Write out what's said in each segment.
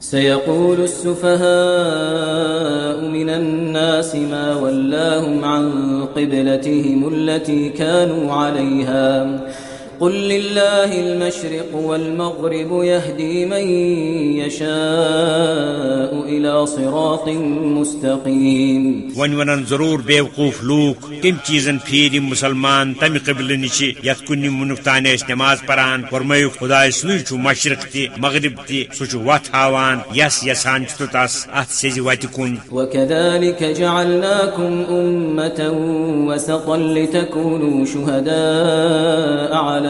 سيقول السفهاء من الناس ما ولاهم عن قبلتهم التي كانوا عليها قل لله المشرق والمغرب يهدي من يشاء إلى صراط مستقيم. ون ونن ضرور بیوقوف لوک کم چیزن پھیر مسلمان تم قبل نش یت کن منک تان نماز پران فرمو خدا سوئی چھ مشرق تہ مغرب تہ سہ وت ہاوان یس یسان تو تس ات سز وت کن وكذلك جعلناكم أمة وسطا لتكونوا شهداء على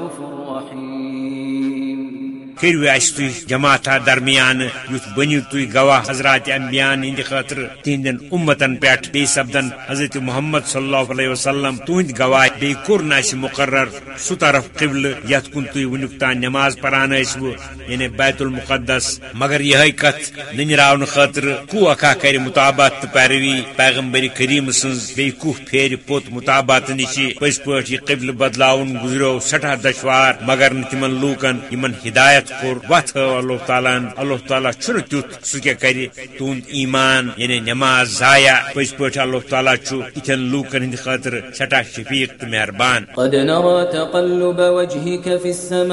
رحيم کرو اس تھی جماعتہ درمیان یت بنو تھی گواہ حضرات انبیان ہند خاطر تہندین امتن پہ بی سپدن حضرت محمد صلی اللہ علیہ وسلم تہند گواہ بی کور اس مقرر سہ طرف قبل یت کن تھی ونیک تان نماز پران ٲسوٕ یعنی بیت المقدس۔ مگر یہ کت ننراون خاطر کو اکا کر مطابات پیروی؟ پیغمبر کریم سنز بی کوہ پھیر پوت مطابات نش پز پہ قبل بدلاون گزرو سٹھا دشوار، مگر تمن لوکن یمن ہدایت کور وت اللہ تعالیٰ اللہ تعالیٰ چھ تیت سہ کیا کر تہد ایمان یعنی نماز ضائع۔ پز پہ اللہ تعالیٰ اتن لوکن ہند خاطر سٹھا شفیق تو مہربان۔ قد نرى تقلب وجهك في السماء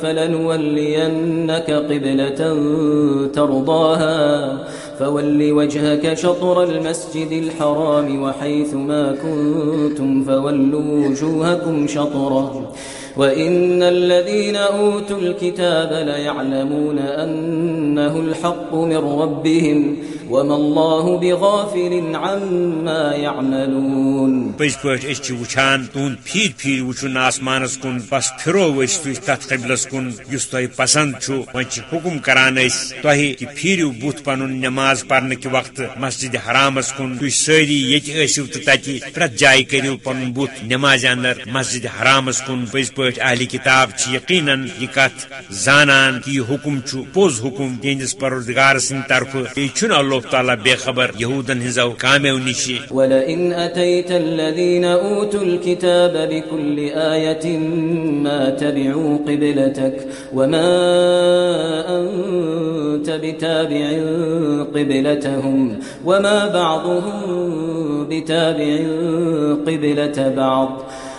فلنولينك قبلة ترضاها، فول وجهك شطر المسجد الحرام وحيث ما كنتم فولوا وجوهكم شطره. وإن الذين أوتوا الكتاب ليعلمون أنه الحق من ربهم وما الله بغافل عما يعملون پز پہ وچان تہد پھر پھر وچن آسمانس کن بس پھرو اس تھی تت قبلس کن اس تہ پسند چھو وچ حکم کران اس تہ کہ پھرو بت پن نماز پڑھنے کے وقت مسجد حرامس کن تھی ساری یت ٲسِو تہٕ تتہِ پرٛٮ۪تھ جایہِ کٔرِو پنُن بُتھ نماز اندر مسجد حرامس کن پٔزۍ پٲٹھۍ اہلی کتاب یقیناً یہ کت زانان کہ یہ حکم چھُ پوٚز حکم تہنٛدِس پروردگار سٕنٛدِ طرفہٕ۔ بیٚیہِ چھُنہٕ اللہ تعالیٰ بے خبر یہودن ہنزو کامیو نش ولئن أتيت الذين أوتوا الكتاب بكل آية ما تبعوا قبلتك وما أنت بتابع قبلتهم وما بعضهم بتابع قبلة بعض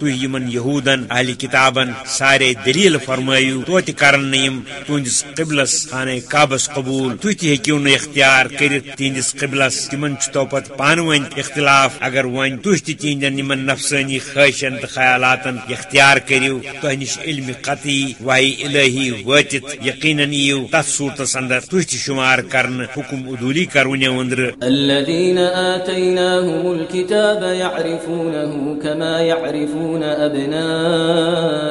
تھی یہودن اہل کتابن، سارے دلیل فرمایو تو تہ کرن یم قبلس خانہ کعبس قبول تھی تہ ہیکو نہ اختیار تہندس قبلس، تمن تو پت پان ون اختلاف، اگر ون تھی تہ تہندن یمن نفسانی خواہشن تو خیالاتن اختیار کریو تہ نش علم قطعی، وحی الہی واتت یقینا یو تس صورتس اندر تھی تہ شمار کرن حکم ادولی کرون وندر الذين آتيناهم الكتاب يعرفونه كما يعرفون يعلمون أبناءهم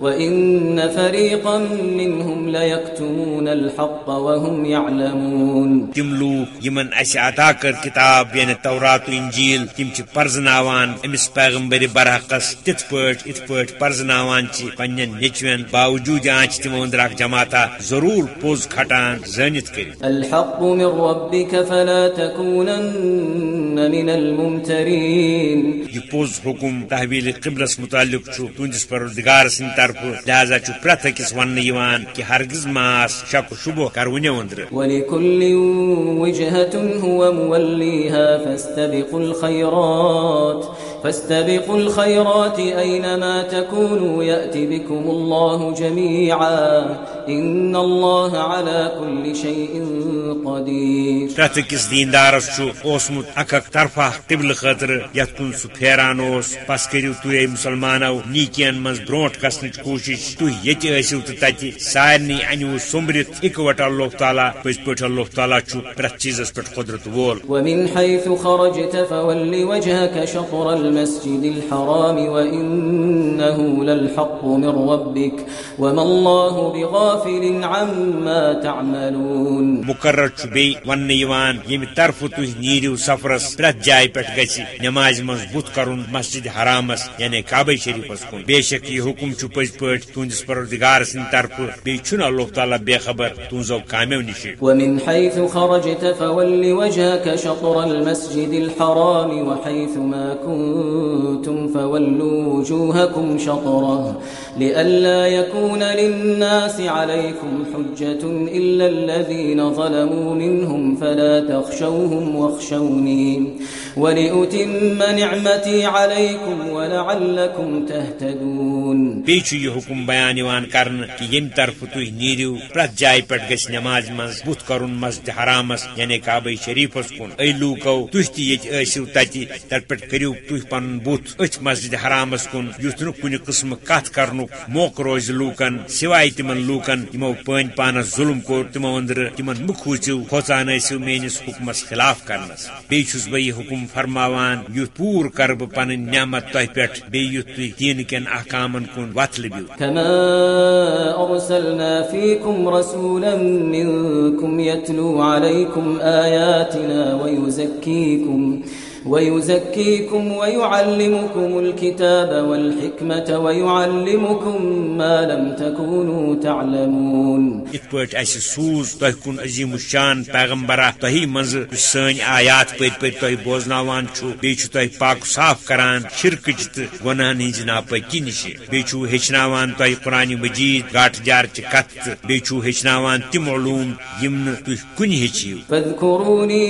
وإن فريقا منهم ليكتمون الحق وهم يعلمون تم لوگ یمن اس عطا کر کتاب یعنی تورات و انجیل تم چھ پرزناوان امس پیغمبر برحقس تت پٹ ات پٹ پرزناوان چھ پنن نیچوین باوجود آنچ تم اندر جماعتا ضرور پوز کھٹان زنت کر الحق من ربك فلا تكونن من الممترين یہ پوز حکم تحویل قبلس متعلق چھو تندس پروردگار سن طرف لہذا چھ پرت اکس ون کہ ہرگز ماس، شک و شبہ کرونی وندر ولكل وجهة هو موليها فاستبقوا الخيرات فاستبقوا الخيرات أينما تكونوا، يأتي بكم الله جميعا. إن الله على كل شيء قدير پرت کس دیندارس اوسمت اک اک طرفہ قبل خاطر یت کن سہ پھیران اس پس کرو تھی مسلمانو نیکین من بروٹ کسنچ کوشش۔ ٲسِو تہٕ تتہِ سارنٕے انو سومبرت اکوٹ اللہ تعالیٰ پز پٲٹھۍ اللہ تعالیٰ چھُ پرٛٮ۪تھ چیٖزس پٮ۪ٹھ قدرت وول۔ ومن حيث خرجت فول وجهك شطر المسجد الحرام وإنه للحق من ربك وما الله بغافل عما تعملون. مقرر چھُ بیٚیہِ وننہٕ یِوان ییٚمہِ طرفہٕ تُہۍ نیٖرِو سفرس پرٛٮ۪تھ جایہِ پٮ۪ٹھ گژھِ نمازِ بُتھ کرُن مسجد حرامس یعنی کعبے شریفس کُن. بے شک یہ حکم چھُ پٔزۍ پٲٹھۍ تُہنٛدِس پروردگار طرفہٕ بیٚیہِ چھُنہٕ اللہ تعالیٰ بے خبر تُہنٛزو کامیو نِش. ومن حيث خرجت فول وجهك شطر المسجد الحرام وحيث ما كنتم فولوا وجوهكم شطره لئلا يكون للناس عليكم حجة إلا الذين ظلموا منهم فلا تخشوهم واخشوني ولأتم نعمتي عليكم ولعلكم تهتدون بیچ یہ حکم بیان یوان کرن کہ یم طرف تھی نیرو پرت جائے پہ گھ نماز مز بت کرن مسجد حرامس یعنی کعبہ شریفس کن۔ اے لوکو تھی تہ یسو تتہ تر پہ کرو تھی پن بت ات مسجد حرامس کن یھ کن قسم کت کرن موقع روز لوکن، سوائے تم لوکن یمو پن پانس ظلم کور تمو اندر تم مکھوچو کھوچان ٲسِو میٲنِس حکمس خلاف کرنس بیٚیہِ چھُس بہٕ یہِ حکم فرماوان یُتھ پوٗرٕ کر بہٕ پنٕنۍ نعمت تۄہہِ پٮ۪ٹھ بیٚیہِ یُتھ تُہۍ دین کٮ۪ن احکامن کُن وتھ لٔبِو ويزكيكم ويعلمكم الكتاب والحكمة ويعلمكم ما لم تكونوا تعلمون. ات پٲٹھۍ اسہِ سوٗز تۄہہِ کُن عظیٖم الشان پیغمبرا تۄہی منٛزٕ سٲنۍ آیات پٔتۍ پٔتۍ تۄہہِ بوزناوان بیٚیہِ چھُ تۄہہِ پاک صاف کران شرکٕچ تہٕ گۄنہن ہٕنٛزِ ناپٲکی نِش۔ بیٚیہِ چھُو ہیٚچھناوان تۄہہِ قرآنہِ مجیٖد گاٹھ جارچہِ کتھ تہٕ بیٚیہِ چھُو ہیٚچھناوان تِم علوٗم یِم نہٕ تُہۍ کُنہِ ہیٚچھِو۔ فاذكروني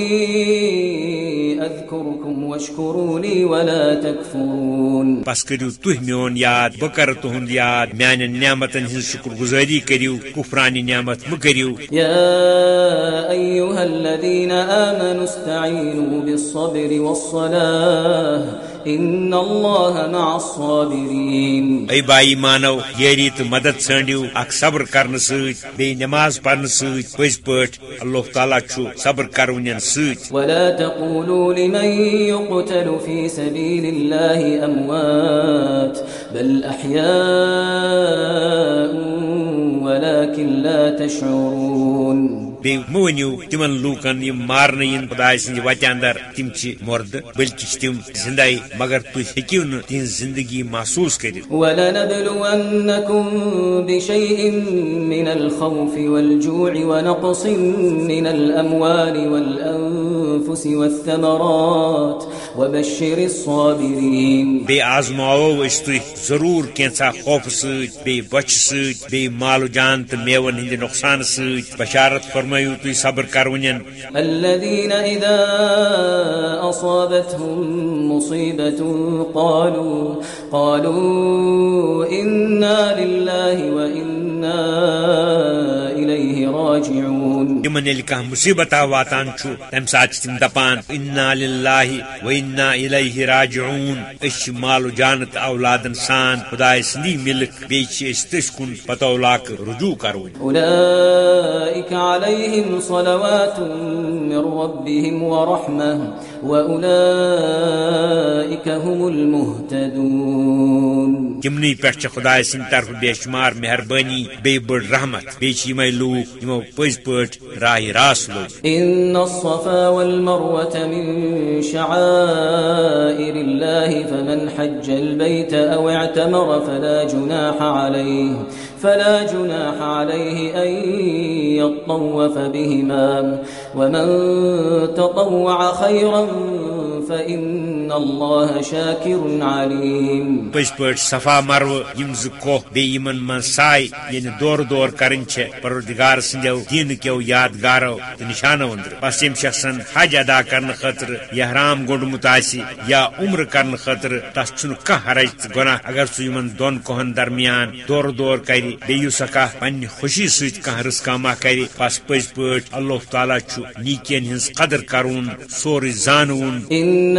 أذكركم واشكروا لي ولا تكفرون بس کٔرِو یاد بہٕ کرٕ تُہُنٛد یاد میانٮ۪ن نعمتن ہٕنٛز شُکر گُزٲری کٔرِو کُفرانہِ نعمت مہٕ کٔرِو يا أيها الذين آمنوا استعينوا بالصبر والصلاة إن الله مع الصابرين اے بائی مانو یری تہٕ مدد ژھانڈِو اکھ صبر کرنہٕ سۭتۍ بیٚیہِ نماز پرنہٕ سۭتۍ پٔزۍ پٲٹھۍ اللہ تعالیٰ چھُ صبر کرونٮ۪ن سۭتۍ ولا تقولوا لمن يقتل في سبيل الله أموات بل أحياء ولكن لا تشعرون. مہٕ ؤنِو تِمن لوٗکن یِم مارنہٕ یِن خداے سٕنٛدِ وتہِ اندر تِم چھِ مردٕ بٔلکہِ تِم زندے مگر تُہۍ ہیٚکِو نہٕ تِہنٛز زندگی محسوٗس کٔرِتھ ولنبلونكم بشيء من الخوف والجوع ونقص من الأموال والأنفس والثمرات وبشر الصابرين. بیٚیہِ آزماوو أسۍ تُہۍ ضروٗر کینٛژھا خوفہٕ سۭتۍ بیٚیہِ بۄچھِ سۭتۍ بیٚیہِ مالہٕ جان تہٕ میوَن ہٕنٛدِ نۄقصانہٕ سۭتۍ بشارت فرمٲیِو تُہۍ صبر کرونٮ۪ن الذين إذا أصابتهم مصيبة قالوا قالوا إنا لله وإنا إليه راجعون. تمن ییٚلہِ کانٛہہ مُصیبت واتان چھُ تمہِ ساتہٕ چھِ تِم دپان انا للہ و انا الیہ راجعون. أسۍ چھِ مالو جانہٕ تہٕ اولادن سان خداے سٕنٛدی مِلک بیٚیہِ چھِ أسۍ تٔسۍ کُن پتولاک رجوع کرون. وأولئك هم المهتدون چھِ خداے سٕنٛدِ طرفہٕ بے شُمار مہربٲنی بیٚیہِ بٔڑ رحمت بیٚیہِ چھِ یِمے لوٗکھ یِمو پٔزۍ پٲٹھۍ راہہِ راس لوٚگ إن الصفا والمروة من شعائر الله فمن حج البيت أو اعتمر فلا جناح عليه فلا جناح عليه أن يطوف بهما. ومن تطوع خيرا فإن الله شاكر عليم. پز پٲٹھۍ صفا مرو یم زٕ کوہ بیٚیہِ یمن منٛز ساے ییٚلہِ دور دور کرٕنۍ چھےٚ پروردگار سٕنٛدیو دیٖنہٕ کیو یادگارو نشانو أنٛدرٕ بس ییٚمہِ شخصن حج ادا کرنہٕ خٲطرٕ یحرام گوٚنڈمُت آسہِ یا عمر کرنہٕ خٲطرٕ تس چھُنہٕ کانٛہہ حرج تہٕ گۄناہ اگر سُہ یمن دۄن کوہن درمیان دورٕ دور کرِ بیٚیہِ یُس سا کانٛہہ پننہِ خوشی سۭتۍ کانٛہہ رٕسکاما کرِ بس پٔزۍ پٲٹھۍ اللہ تعالیٰ چھُ نیٖکین ہٕنٛز قدر کرُن سورُے زانوُن إن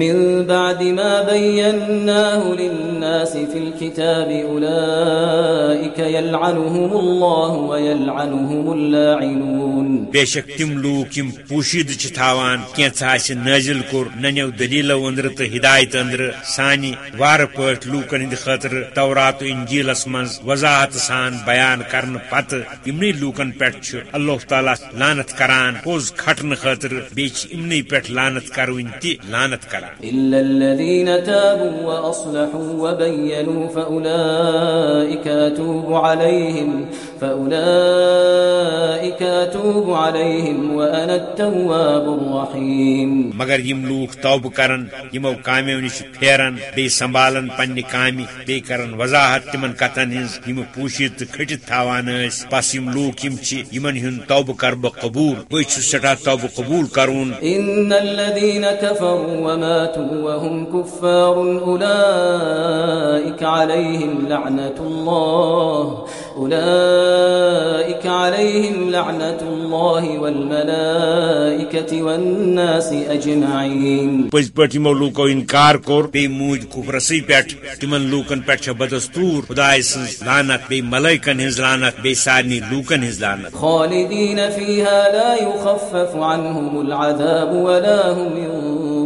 من بعد ما بيناه للناس في الكتاب أولئك يلعنهم الله ويلعنهم اللاعنون. بے تم لوک یم پوشید تھاوان کینژھا آسہِ نازل کور ننیو دلیلو اندر تو ہدایت اندر سانہ وار پٲٹھۍ لوکن ہند خاطر تورات و انجیلس منز وضاحت سان بیان کرن پتہ یمنی لوکن پٮ۪ٹھ چھُ اللہ تعالیٰ لانت کران، پوز کھٹن خاطر بیٚیہِ چھِ یمنی پٮ۪ٹھ لانت کروٕنۍ تہِ لانت کران۔ إلا الذين تابوا وأصلحوا وبينوا فأولئك أتوب عليهم فأولئك أتوب عليهم وأنا التواب الرحيم. مگر یم لوک توبہ کرن یمو کامیو نش پھیرن بی سنبھالن پنہ کامہ بی کرن وضاحت تمن کتن ہز یم پوشید تو کھٹت تھاوان اس پس یم لوک یم چھ یمن ہن توبہ کر بہ قبول بہ چھ سٹھا توبہ قبول کرون۔ إن الذين كفروا وماتوا وهم كفار أولئك عليهم لعنة الله أولئك عليهم لعنة الله والملائكة والناس أجمعين پز پٲٹھۍ یمو لوکو انکار کوٚر بیٚیہِ موٗدۍ کُفرسٕے پٮ۪ٹھ تِمن لوٗکن پٮ۪ٹھ چھےٚ بدستوٗر خداے سٕنٛز لانت بیٚیہِ ملٲیکن ہٕنٛز لانت بیٚیہِ سارنٕے لوٗکن ہٕنٛز لانت خالدين فيها لا يخفف عنهم العذاب ولا هم ينظرون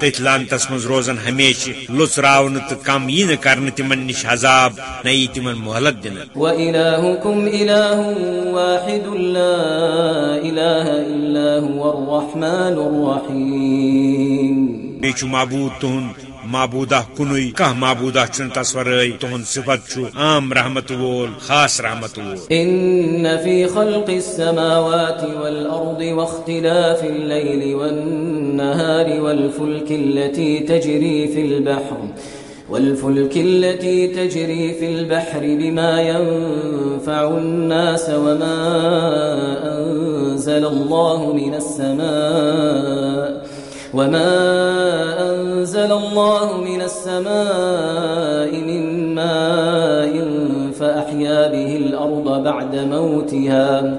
تٔتھۍ لانتس منٛز روزن ہمیشہِ لُژراونہٕ تہٕ کم یی نہٕ کرنہٕ تِمن نِش عذاب نہ یی تِمن مہلت بیٚیہِ چھُ معبوٗد تُہُنٛد معبوٗدہ کُنُے کانٛہہ معبوٗدہ چھُنہٕ تس ورٲے تُہُنٛد صفت چھُ عام رحمت وول، خاص رحمت وول۔ إن في خلق السماوات والأرض واختلاف الليل والنهار والفلك التي تجري في البحر والفلك التي تجري في البحر بما ينفع الناس وما أنزل الله من السماء وما أنزل الله من السماء من ماء فأحيا به الأرض بعد موتها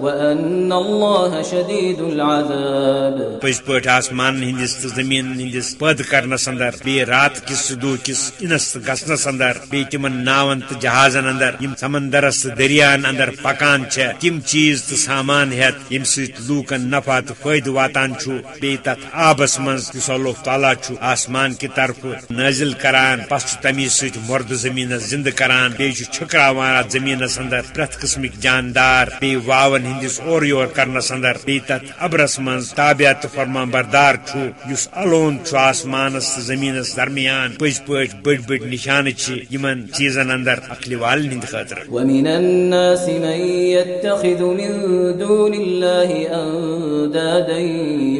وأن الله شديد العذاب پز پٲٹھۍ آسمان ہندس تو زمین ہندس پد کرنس اندر بیٚیہِ رات کس سدو کس انس تہٕ گژھنس اندر بیٚیہِ تمن ناون تہٕ جہازن اندر، یم سمندرس تہٕ دریان اندر پکان چھےٚ تم چیز تہٕ سامان ہیتھ یم سۭتۍ لوٗکن نفع تہٕ فٲیدٕ واتان چھُ، بیٚیہِ تتھ آبس منٛز یُس اللہ تعالیٰ چھُ آسمان کہِ طرفہٕ نٲزل کران، پس تمی سۭتۍ مردٕ زمینس زندٕ کران، بیٚیہِ چھُ چھُکراوان اتھ زمینس اندر پرٛٮ۪تھ قٕسمٕکۍ جاندار، بیٚیہِ واون ہندس اور یور کرنس اندر بیٚیہِ ابرس منٛز تابعہ تہٕ فرمان بردار چھُ الون آسمانس زمینس درمیان پٔزۍ پٲٹھۍ بٔڑۍ بٔڑۍ نشانہٕ یمن چیزن اندر عقلہِ والٮ۪ن ہٕنٛدِ خٲطرٕ ومن الناس من يتخذ من دون الله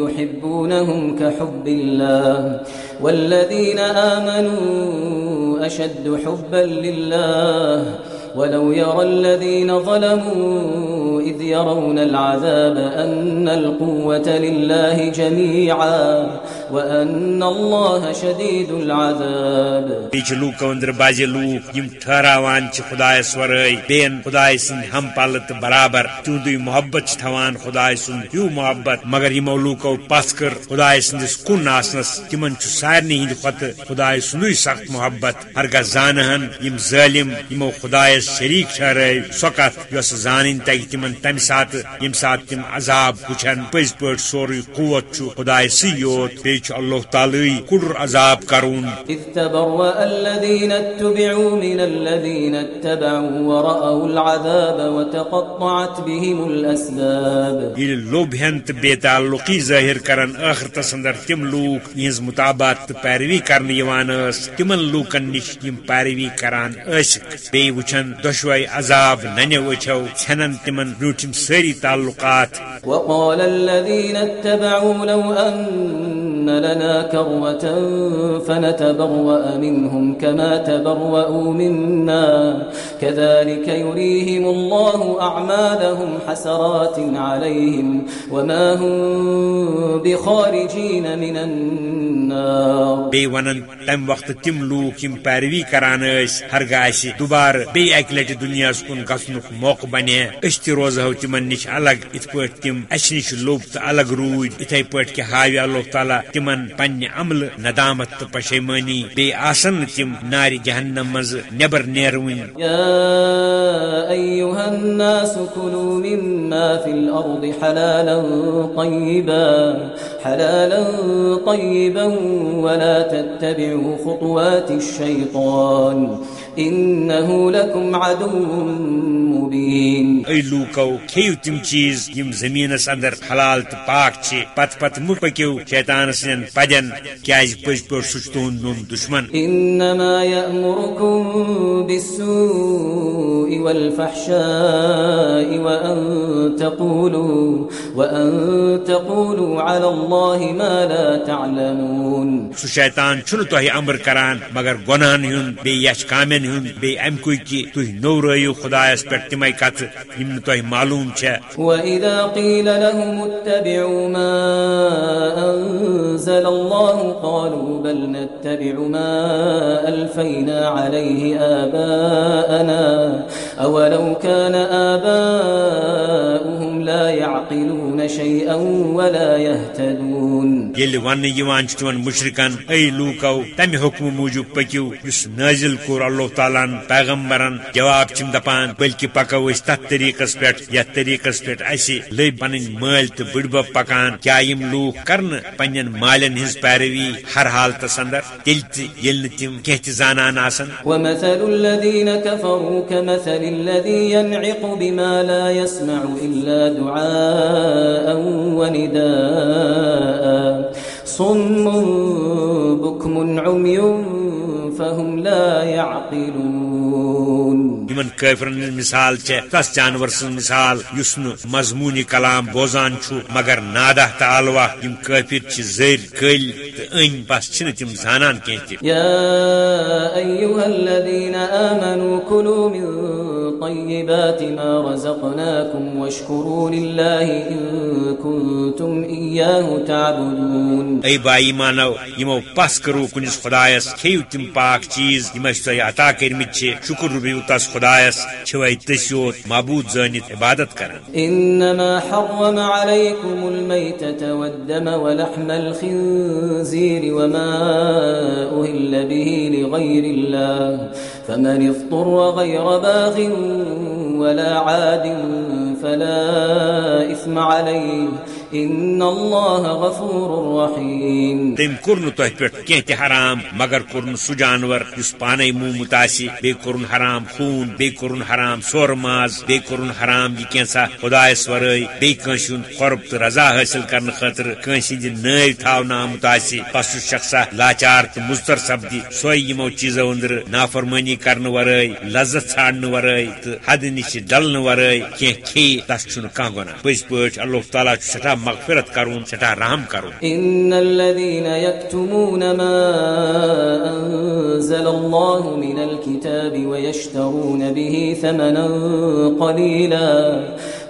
يحبونهم كحب الله والذين آمنوا أشد حبا لله ولو يرى الذين ظلموا إذ يرون العذاب أن القوة لله جميعا وأن الله شديد العذاب. بیچ لوک اندر بازی لوک یم ٹھہراوان چھ خدای ورٲے بین خدای سند ہم پل تو برابر تہندی محبت چھ تھوان خدای سند ہیو محبت مگر یمو لوکو پس کر خدای سندس کن آسنس تمن چھ سارنی ہند کھت خدای سندی سخت محبت ہرگاہ زانہن یم ظالم یمو خدایس شریک ٹھہرے سو کت یس زان تمن تمہ سات یم سات تم عذاب وچھن پز پہ سوری قوت چھ خدای سی یوت بیچ اللہ تعالی کڑر عذاب کرون۔ إذ تبرأ الذين اتبعوا من الذين اتبعوا ورأوا العذاب وتقطعت بهم الأسباب۔ یل لوب ہن تو بے تعلقی ظاہر کرن آخرتس اندر تم لوک یہز مطابات تو پیروی کرنے یوان اس تمن لوکن نش یم پیروی کران اس۔ بے وچھن دشوئی عذاب ننہ وچھو ژھنن تمن روٹم ساری تعلقات۔ وقال الذين اتبعوا لو أن لنا كروة فنتبرأ منهم كما تبرأوا منا كذلك يريهم الله أعمالهم حسرات عليهم وما هم بخارجين من النار بی ونن تم وقت تم لوک یم پیروی کران اس ہرگاہ اس دوبار بی اک لٹ دنیا کن گھنک موقع بنے اس تہ روزہو تمن نش الگ ات تم اس نش لوب الگ روز اتھے پٹ کہ ہاوی اللہ تعالی تمن پنہ عمل ندامت تو پشیمانی بی آسن تم نار جہنم مز نبر نیرون يا الناس مما حلالا حلالا ولا تتبعوا خطوات إنه لكم عدو مبين. اے لوکو کھیو تم چیز یم زمینس اندر حلال تو پاک چھ پت پت مہ پکیو شیطان سن پدن کیاز پز پہ سہ تہد دشمن. إنما يأمركم بالسوء والفحشاء وأن تقولوا وأن تقولوا على الله ما لا تعلمون. شیطان چھن تہ امر کران مگر گناہن ہن بی یش کامن ہن بی ام کوئی کہ تہ نو رٲیِو خدایس پہ تمے کت یم تہ معلوم چھ وإذا قيل لهم اتبعوا ما أنزل الله قالوا بل نتبع ما ألفينا عليه آباءنا أولو كان آباؤهم لا يعقلون شيئا ولا يهتدون۔ یل ون یوان چھ تمن مشرکن اے لوکو تمہ حکم موجود پکیو یس نازل کور اللہ تعالیٰ پیغمبرن جواب چم دپان بلکہ پکو اس تت طریقس پہ یت طریقس پہ اس لئی پن مال تو بڑب پکان کیا یم لوک کرن پنن مالن ہز پیروی ہر حالتس اندر تیل یل تم کی تہ زانان آسن ومثل الذين كفروا كمثل الذي ينعق بما لا يسمع إلا دعاء ونداء صم بكم عمي فهم لا يعقلون یمن کافرن مثال چھ تس جانور سن مثال یس نہ مضمونی کلام بوزان چھو مگر نادہ تو الوا یم کافر چھ زر کل تو ان بس چھن تم زانان کینہ تہ۔ يا أيها الذين آمنوا كلوا من طيبات ما رزقناكم واشكروا لله إن كنتم إياه تعبدون۔ اے بائی مانو یمو پس کرو کنس خدایس کھیو تم پاک چیز یم اس تہ عطا کرمت چھ شکر ربیو تس خدایس چھوے تسیوت معبود زانت عبادت کران إنما حرم عليكم الميتة والدم ولحم الخنزير وما أهل به لغير الله فمن اضطر غير باغ ولا عاد فلا إثم عليه إن الله غفور رحيم تم کورن تہ پہ کی تہ حرام، مگر کورن سہ جانور اس پانے مومت آسی بی کورن حرام خون بی کورن حرام سور ماز بی کورن حرام یہ کینسا خدایس ورٲے بی کٲنسہِ ہُنٛد قرب تہٕ رضا حٲصِل کرنہٕ خٲطرٕ کٲنسہِ ہٕنٛدِ نٲوۍ تھاونہٕ آمُت آسہِ پس سُہ شخصا لاچار تہٕ مُضطر سپدِ سۄے یِمو چیٖزو أنٛدرٕ نافرمٲنی کرنہٕ ورٲے، لذت ژھانڈنہٕ ورٲے تہٕ حدٕ نِش ڈلنہٕ ورٲے کینٛہہ کھیٚیہِ، تس چھُنہٕ کانٛہہ گۄناہ۔ پٔزۍ پٲٹھۍ اللہ تعالیٰ چھُ مغفرت کرون سٹھا رحم کرون إن الذين يكتمون ما أنزل الله من الكتاب ويشترون به ثمنا قليلا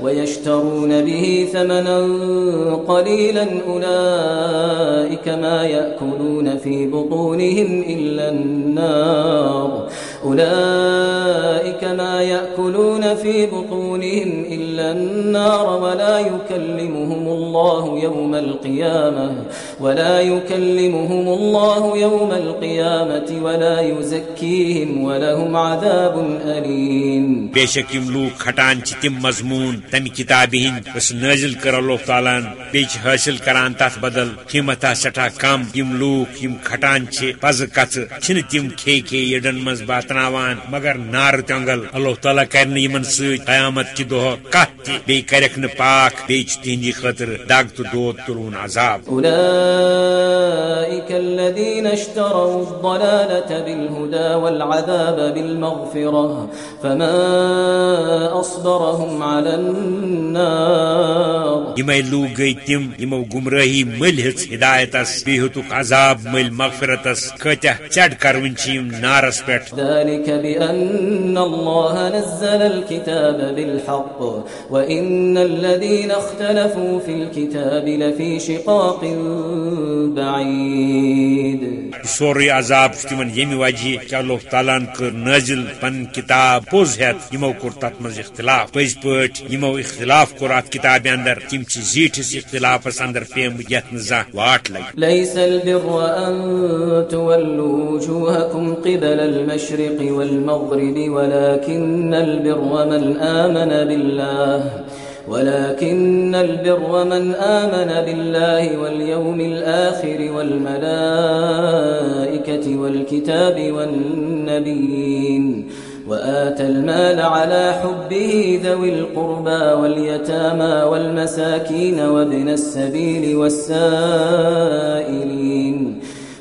ويشترون به ثمنا قليلا أولئك ما يأكلون في بطونهم إلا النار أولئك ما يأكلون في بطونهم إلا النار ولا يكلمهم الله يوم القيامة ولا يكلمهم الله يوم القيامة ولا يزكيهم ولهم عذاب أليم. بے شک یم لوگ کھٹان تم مضمون تمہ کتاب ہند نازل کر اللہ تعالیٰ بیچ حاصل کران تات بدل قیمتہ سٹھا کم، یم لوگ، یم کھٹان چھ پز کچ چھن تم کھے کھے یڈن مز بات باتناوان مگر نار تنگل اللہ تعالیٰ کرن یمن ست قیامت کی دہ کت تہ نہ پاک بیچ تہندی خاطر دگ تو دود تلون عذاب۔ أولئك الذين اشتروا الضلالة بالهدى والعذاب بالمغفرة فما أصبرهم على النار۔ لوگ گئی تم گمراہی مل ہز ہدایتس بیہتک عذاب مل مغفرتس کتہ چڑ کرون چیم نارس ذلك بأن الله نزل الكتاب بالحق وإن الذين اختلفوا في الكتاب لفي شقاق بعيد. سوری عذاب تمن یمہ وجہ کہ اللہ تعالیٰ کر نازل پن کتاب پوز ہیت یمو کور تت مز اختلاف. پز پٹ یمو اختلاف کور ات کتاب اندر تم چھ زیٹھس اختلافس اندر پیم یت نہ زانہ واٹ لگ ليس البر أن تولوا وجوهكم قبل المشرق المشرق والمغرب، ولكن البر من آمن بالله، ولكن البر من آمن بالله واليوم الآخر والملائكة والكتاب والنبيين، وآتى المال على حبه ذوي القربى واليتامى والمساكين وابن السبيل والسائلين.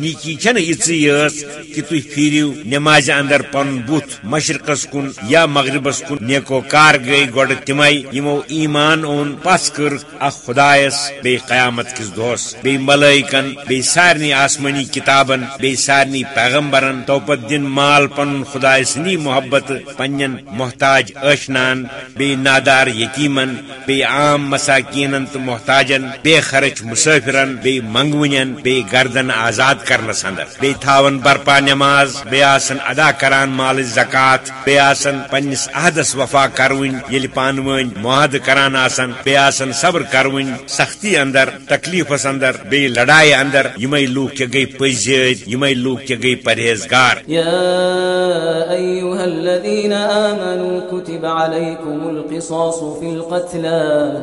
نیکی چھن یژ یس کہ تھی پھیرو نماز اندر پن بت مشرقس کن یا مغربس کن، نیکو کار گئی گۄڈٕ تمے یمو ایمان اون پس کر، اخ خدایس بی قیامت کس دہس بی ملائکن بی سارنی آسمانی کتابن بی سارنی پیغمبرن، توپت دن مال پن خدای سنی محبت پنن محتاج اشنان بی نادار یتیمن بی عام مساکینن تو محتاجن، بے خرچ مسافرن بی منگونین بی گردن آزاد کرنس اندر بی تھاون برپا نماز بی آسن ادا کران مال زکات بی آسن پنس عہدس وفا کرون یل پانوین معاہد کران آسن بی آسن صبر کرون سختی اندر تکلیفس اندر بی لڑائی اندر یمے لوگ کے گئی پزید یمے لوگ کے گئی پرہیزگار۔ يا أيها الذين آمنوا كتب عليكم القصاص في القتلى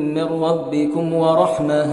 من ربكم ورحمة،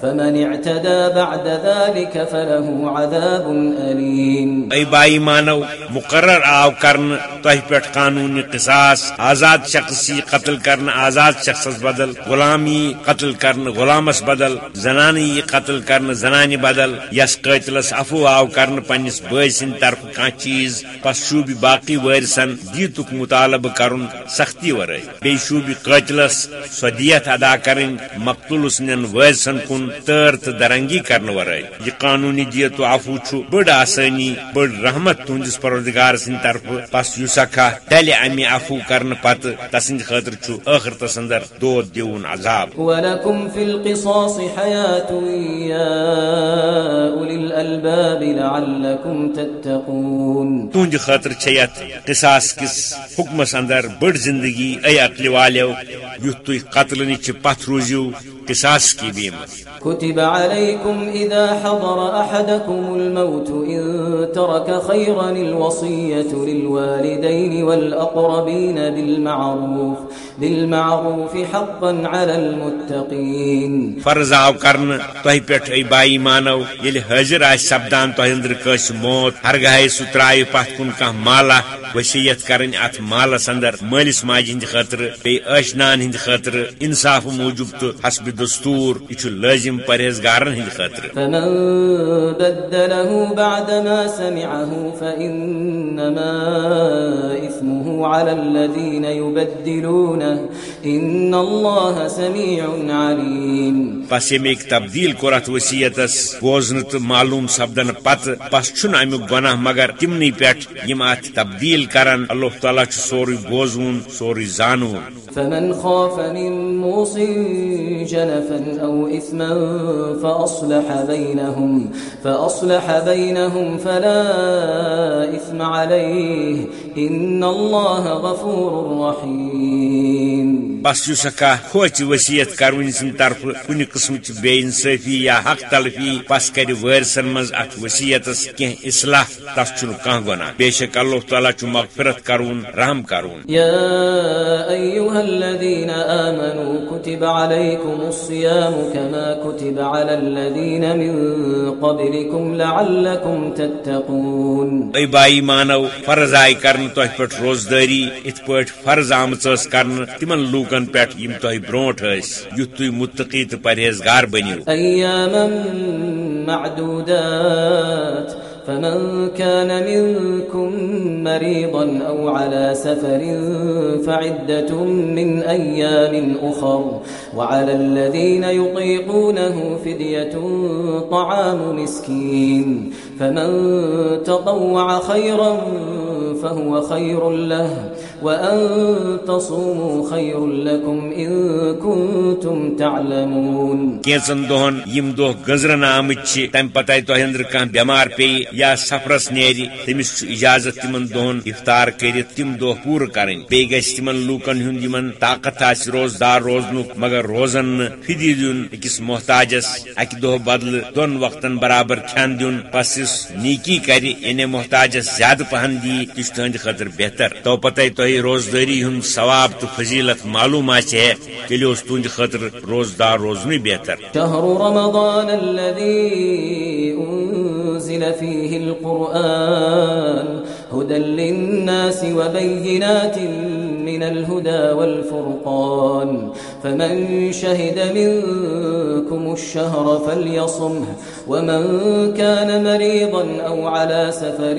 فمن اعتدى بعد ذلك فله عذاب أليم. اے بائی مانو، مقرر آو کرن تہ قانون قصاص، آزاد شخصی قتل کرن، آزاد شخصس بدل، غلامی قتل کرن غلامس بدل، زنانی قتل کرن زنانہ بدل، یس قاتلس عفو آو کرن پنس بٲے سٕنٛدِ طرفہٕ کانٛہہ چیز، پس شوبہِ باقی وارثن دیتُک مطالبہٕ کرن، سختی ورٲے بیٚیہِ شوبہِ قٲتلس سۄ دیت ادا کرٕنۍ مقتولس نین وارثن کُن تر تو درنگی کرنے ورائے یہ قانونی دیت و عفو چھ بڑ آسانی بڑ رحمت تہندس پروردگار سند طرف۔ پس یوسکھا ڈلہ امی عفو کرنے پتہ تسند خاطر چھ ٲخرتس اندر دود دیون عذاب۔ ولكم في القصاص حياة يا أولي الألباب لعلكم تتقون۔ تہند خاطر چھ یت قصاص کس حکمس اندر بڑ زندگی اے عقل والیو یت قتل نچ اتھ روزیو قصاص کی بھی كتب عليكم إذا حضر أحدكم الموت إن ترك خيرا الوصية للوالدين والأقربين بالمعروف بالمعروف حقا على المتقين فرض آو کرن تہ پہ اے بائی مانو یل حاضر آ سپدان تہ اندر کس موت ہرگاہ سہ ترائے پت کن کھانا مالا وصیت کرن ات مالس اندر مالس ماج ہند خاطر بی اشنان ہند خاطر انصاف موجود تو حسب دستور یہ لازم پرہیزگارن ہند خاطر فمن بدله بعدما سمعه فإنما إثمه على الذين يبدلونه إن الله سميع عليم۔ پس یمیک تبدیل کور ات وصیتس بوزن تو معلوم سپدن پتہ پس چھن امیک گناہ مگر تمنی پٮ۪ٹھ یم ات تبدیل کرن اللہ تعالیٰ چھ سوری بوزون سوری زانون۔ فمن خاف من موص سلفا أو إثما فأصلح بينهم فأصلح بينهم فلا إثم عليه إن الله غفور رحيم. بس یس کا کھوچ وصیت کرون سن طرف کن قسم بے انصافی یا حق تلفی بس کر وارثن مز ات وصیتس کی اصلاح تس چھ کان گناہ بے شک اللہ تعالیٰ چھ مغفرت کرون رحم کرون الذين آمنوا كتب عليكم الصيام كما كتب على الذين من قبلكم لعلكم تتقون اے بائی مانو فرض آئی کرن تہ پہ روزداری ات پہ فرض آمت کرن تمن لوکن پہ یم تہ بروٹ اس یت تھی متقی تو پرہیزگار بنیو۔ أياما معدودات فمن كان منكم مريضا أو على سفر فعدة من أيام أخر وعلى الذين يطيقونه فدية طعام مسكين فمن تطوع خيرا فهو خير له وأن تصوموا خير لكم إن كنتم تعلمون کینچن دہن یم دہ گزرن آمت تم پتہ تہ اندر کان بیمار پی یا سفرس نیری تمس اجازت تمن دہن افطار کرت تم دہ پور کرن بی گژھ لوکن ہند یمن طاقت آس روزدار روزنک مگر روزن فدی دیون اکس محتاجس اکہ دہ بدل دون وقتن برابر کھین دیون پس نیکی کر یعنی محتاجس زیادہ پہن دی تہ تہند خاطر بہتر۔ تو پتہ تہ روزداری ہند ثواب تو فضیلت معلوم آسہ تیل اس تہند خاطر روزدار روزن بہتر۔ شهر رمضان الذي أنزل أنزل فيه القرآن هدى للناس وبينات من الهدى والفرقان. فمن شهد منكم الشهر فليصمه. ومن كان مريضا أو على سفر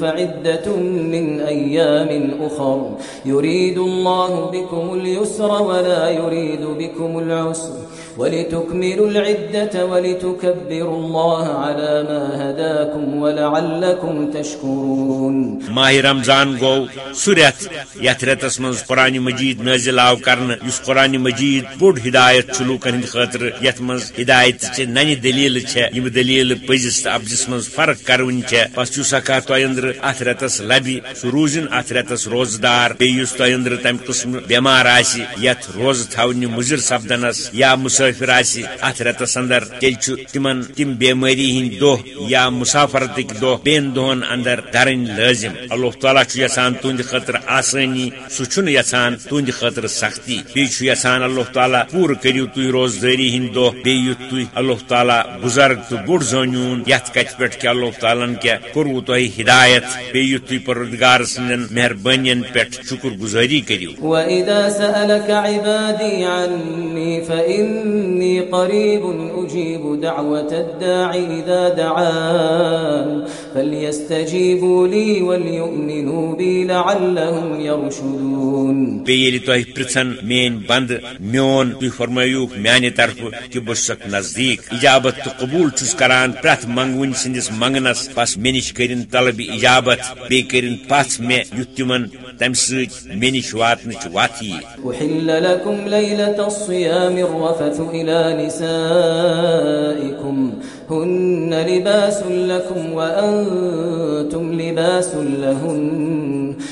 فعدة من أيام أخر. يريد الله بكم اليسر ولا يريد بكم العسر. ولتكملوا العدة ولتكبروا الله على ما هداكم ولعلكم تشكرون. ماہ رمضان گو سہ رت یت من قرآن مجید نازل آو کرن اس قرآن مجید بوڑ ہدایت چھ لوکن ہند خاطر، یت من ہدایت چھ ننہ دلیل چھ یم دلیل پزس تو ابزس من فرق کرون چھ پس چھ سکا تو اندر ات رتس لبی سہ روزن ات رتس روزدار بیس تو اندر تم قسم بیمار آسی، یت روز تھون مضر سپدنس، یا مسافر آسی ات رتس اندر۔ تیل چھ تمن تم بیماری ہند دہ یا مسافرتک دہ بین دہن اندر درن لازم۔ اللہ تعالیٰ چھ یسان تہند خاطر آسانی سہ یسان تہند خاطر سختی. بی یسان اللہ تعالیٰ پور کریو تھی روزداری ہند دہ بیت تھی اللہ تعالیٰ بزرگ تو بوڑ زونیون یت کت پہ کہ اللہ تعالیٰ کیا کرو تہ ہدایت. بیت تھی پروردگار سندن مہربانین پہ شکر گزاری کریو. وإذا سألك عبادي عني فإني قريب أجيب دعوة الداع إذا دعان. فليستجيبوا لي وليؤمنوا بي لعلهم يرشدون بیل تہ پرژھن مین بند میون تھی فرمایو میانہ طرف کہ چھسک نزدیک اجابت تو قبول چھس کران پرت منگون سندس منگنس پس مے نش کرن طلب اجابت بی کرن پس مے یت تمن تم سۭتۍ مے نش واتنچ واتھی أحل لكم ليلة الصيام الرفث إلى نسائكم هن لباس لكم وأنتم لباس لهن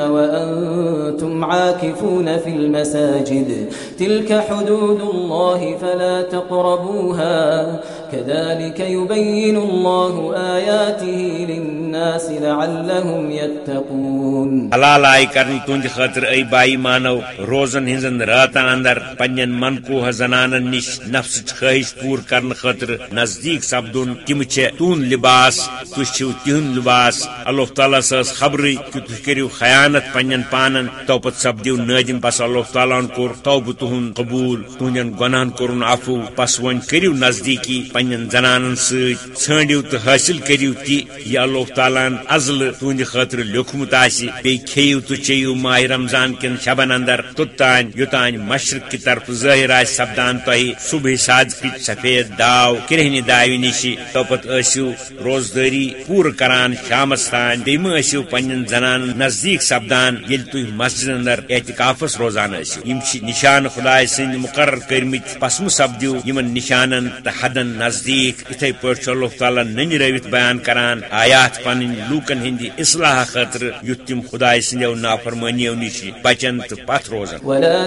وأنتم عاكفون في المساجد. تلك حدود الله فلا تقربوها. كذلك يبين الله آياته للناس لعلهم يتقون. حلال آئی کرن تہند خاطر اے بائی مانو، روزن ہنزن راتن اندر پنن منقوہ زنانن نش نفس خواہش پور کرن خاطر نزدیک سپدن تم چھ تون لباس تھی چھو لباس، اللہ تعالیٰ سس خبر کہ تھی کرو خیانت پنن پانن تو پت سپدیو نادم پس اللہ تعالیٰ کور توبہ تہند قبول تہندین گناہن کورن عفو، پس ون کرو نزدیکی پنن زنانن ست ژھانڈو تو حاصل کرو تی یہ اللہ تعالیٰ ازل تہند خاطر لیوکھمت آسی بی کھیو تو چیو ماہ رمضان کن شبن اندر توتان یوتان مشرق کی طرف ظاہر آج سپدان تہ صبح صادق سفید داو کرہنی داوی نشی توپت ٲسِو روزدٲری پوٗرٕ کران شامس تان بیٚیہِ مہ ٲسِو پننٮ۪ن زنانن نزدیٖک سپدان ییٚلہِ تُہۍ مسجد اندر احتکافس روزان ٲسِو۔ یِم چھِ نشان خداے سٕنٛدۍ مقرر کٔرمٕتۍ، پسمہٕ سپدِو یِمن نشانن تہٕ حدن نظر نزدیک اتھے پٲٹھۍ چھُ اللہ تعالیٰ ننہِ رٲوِتھ بیان کران، آیات پنٕنۍ لوٗکن ہٕنٛدِ اصلاح خٲطرٕ یُتھ تِم خداے سٕنٛدیو نافرمٲنیو نِش بچن تہٕ پتھ روزن۔ ولا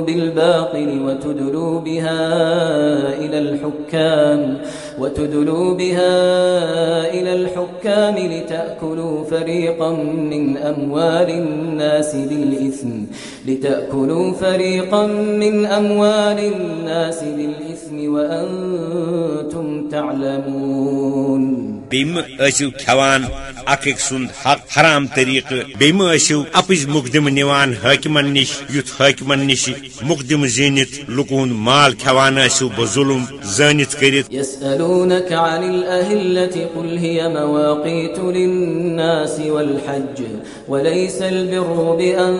بالباطل وتدلوا بها إلى الحكام، وتدلوا بها إلى الحكام لتأكلوا فريقا من أموال الناس بالإثم، لتأكلوا فريقا من أموال الناس بالإثم وأنتم تعلمون. بیم ٲسِو کھٮ۪وان اکھ أکۍ سُنٛد حق حرام طریقہٕ بیٚیہِ مہ ٲسِو اپٕز مقدم نِوان حٲکِمن نِش یُتھ حٲکِمن نِش، مقدم زیٖنِتھ لُکہٕ ہُنٛد مال کھٮ۪وان ٲسِو بہ ظُلم زٲنِتھ کٔرِتھ عن الأهلة قل هي مواقيت للناس والحج وليس البر بأن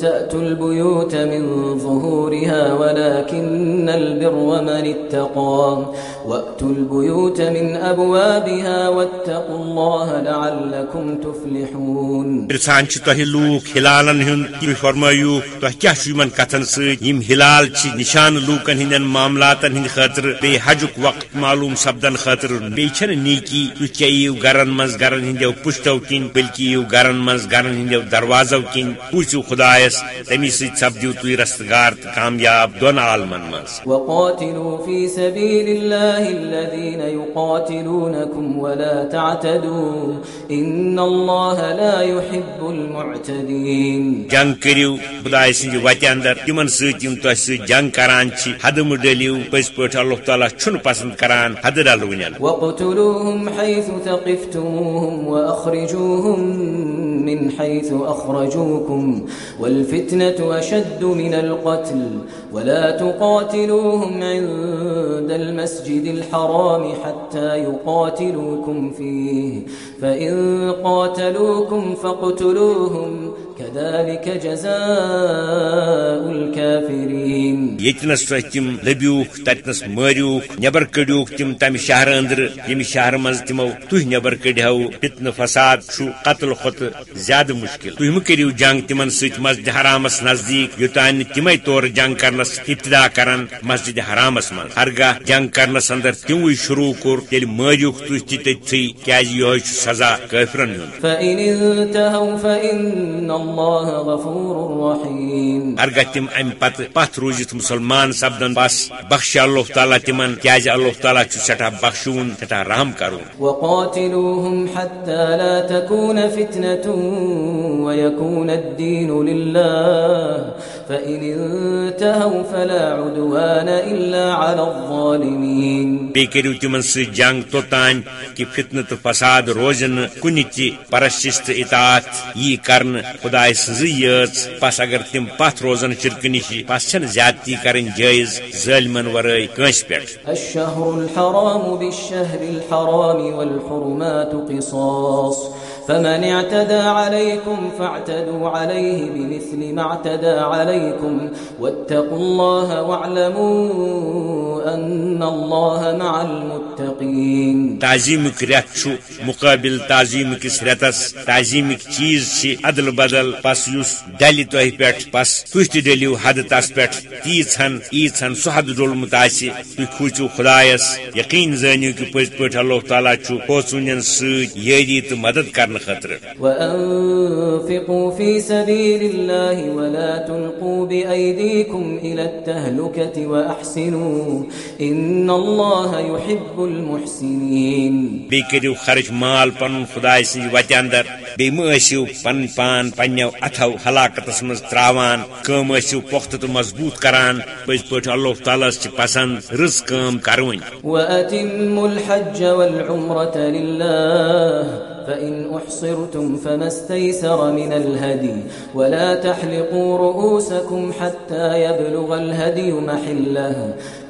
تأتوا البيوت من ظهورها ولكن البر من اتقى وأتوا البيوت من أبواب أبوابها واتقوا الله لعلكم تفلحون پرژھان چھ تۄہہِ لوٗکھ ہلالن ہُنٛد تُہۍ فرمٲیو تۄہہِ کیٛاہ چھُ یِمن کتھن سۭتۍ؟ یِم ہلال چھِ نشان لوٗکن ہٕنٛدٮ۪ن معاملاتن ہٕنٛدِ خٲطرٕ بیٚیہِ حجُک وقت معلوٗم سپدن خٲطرٕ بیٚیہِ چھنہٕ نیکی کیٛاہ یِیو گرن منٛز گرن ہٕنٛدٮ۪و پُشتو کِنۍ بٔلکہِ یِیو گرن منٛز گرن ہٕنٛدٮ۪و دروازو کِنۍ پوٗژِو خدایس تمی سۭتۍ سپدِو تُہۍ رستگار تہٕ کامیاب دۄن عالمن منٛز۔ وقاتلوا في سبيل الله الذين يقاتلونكم ولا تعتدوا إن الله لا يحب المعتدين. جنگ کٔرِو خداے سٕنٛدِ وتہِ اندر تِمن سۭتۍ یِم تۄہہِ سۭتۍ جنگ کران چھِ حدٕ مہٕ ڈٔلِو پٔزۍ پٲٹھۍ اللہ تعالیٰ چھُنہٕ پسند کران حدٕ ڈلوٕنٮ۪ن واقتلوهم حيث ثقفتموهم وأخرجوهم من حيث أخرجوكم والفتنة أشد من القتل ولا تقاتلوهم عند المسجد الحرام حتى قاتلوكم فيه. فإن قاتلوكم فاقتلوهم كذلك جزاء الكافرين. تۄہہِ تِم لبیوٗکھ تتنس مٲریوٗکھ نٮ۪بر کٔڑیوٗکھ تِم تمہِ شہرٕ أنٛدرٕ ییٚمہِ شہرٕ منٛز تِمو تُہۍ نٮ۪بر کٔڑہو فتنہٕ فساد چھُ قتل کھۄتہٕ زیادٕ مُشکل تُہۍ مہٕ کٔرِو جنگ تِمن سۭتۍ مسجد حرامس نزدیٖک یوٚتانۍ نہٕ تِمے طورٕ جنگ کرنس ابتدا کرن مسجد حرامس منٛز ہرگاہ جنگ کرنس اندر تِموٕے شروع کوٚر تیٚلہِ مٲریوٗکھ تُہۍ تہِ تٔتھٕے کیٛازِ یِہوے چھُ سزا کٲفرن ہُنٛد الله غفور رحيم ارگہ تم ام پتہ پت روزت مسلمان سپدن بس بخش اللہ تعالیٰ تمن کیاز اللہ تعالیٰ چھ بخشون سٹھا رحم کرون وقاتلوهم حتى لا تكون فتنة ويكون الدين لله فإن انتهوا فلا عدوان إلا على الظالمين بی کرو تمن س جنگ توتان کہ فتنہ تو فساد روزن کن تہ پرشش تو اطاعت یہ کرن خدا سز یژ پس اگر تم پت روزن شرک نش پس چھن زیادتی کرن جائز ظالمن ورائے کنس پہ الشهر الحرام بالشهر الحرام والحرمات قصاص فمن اعتدى عليكم فاعتدوا عليه بمثل ما اعتدى عليكم واتقوا الله واعلموا أن الله مع المتقين تعظیم رت مقابل تعظیم کس رتس تعظیم چیز سے عدل بدل پس اس ڈل تہ پہ پس تھی تہ ڈلو حد تس پہ تیژن ایژن سہ حد ڈولمت تھی کھوچو خدایس۔ یقین زانو کہ پز پہ اللہ تعالیٰ پوچھن سیری تو مدد کرنے خطر وأنفقوا في سبيل الله ولا تلقوا بأيديكم إلى التهلكة وأحسنوا إن الله يحب المحسنين بی کرو خرچ مال پن خدای سن وتہ اندر بی مو پن پان پنو اتھو ہلاکتس مز تراوان کم ٲسِو پختہ تو مضبوط کران پز پٲٹھۍ اللہ تعالیٰ چھ پسند رٕژ کٲم کروٕنۍ وأتموا الحج والعمرة لله فإن أحصرتم فما استيسر من الهدي ولا تحلقوا رؤوسكم حتى يبلغ الهدي محله۔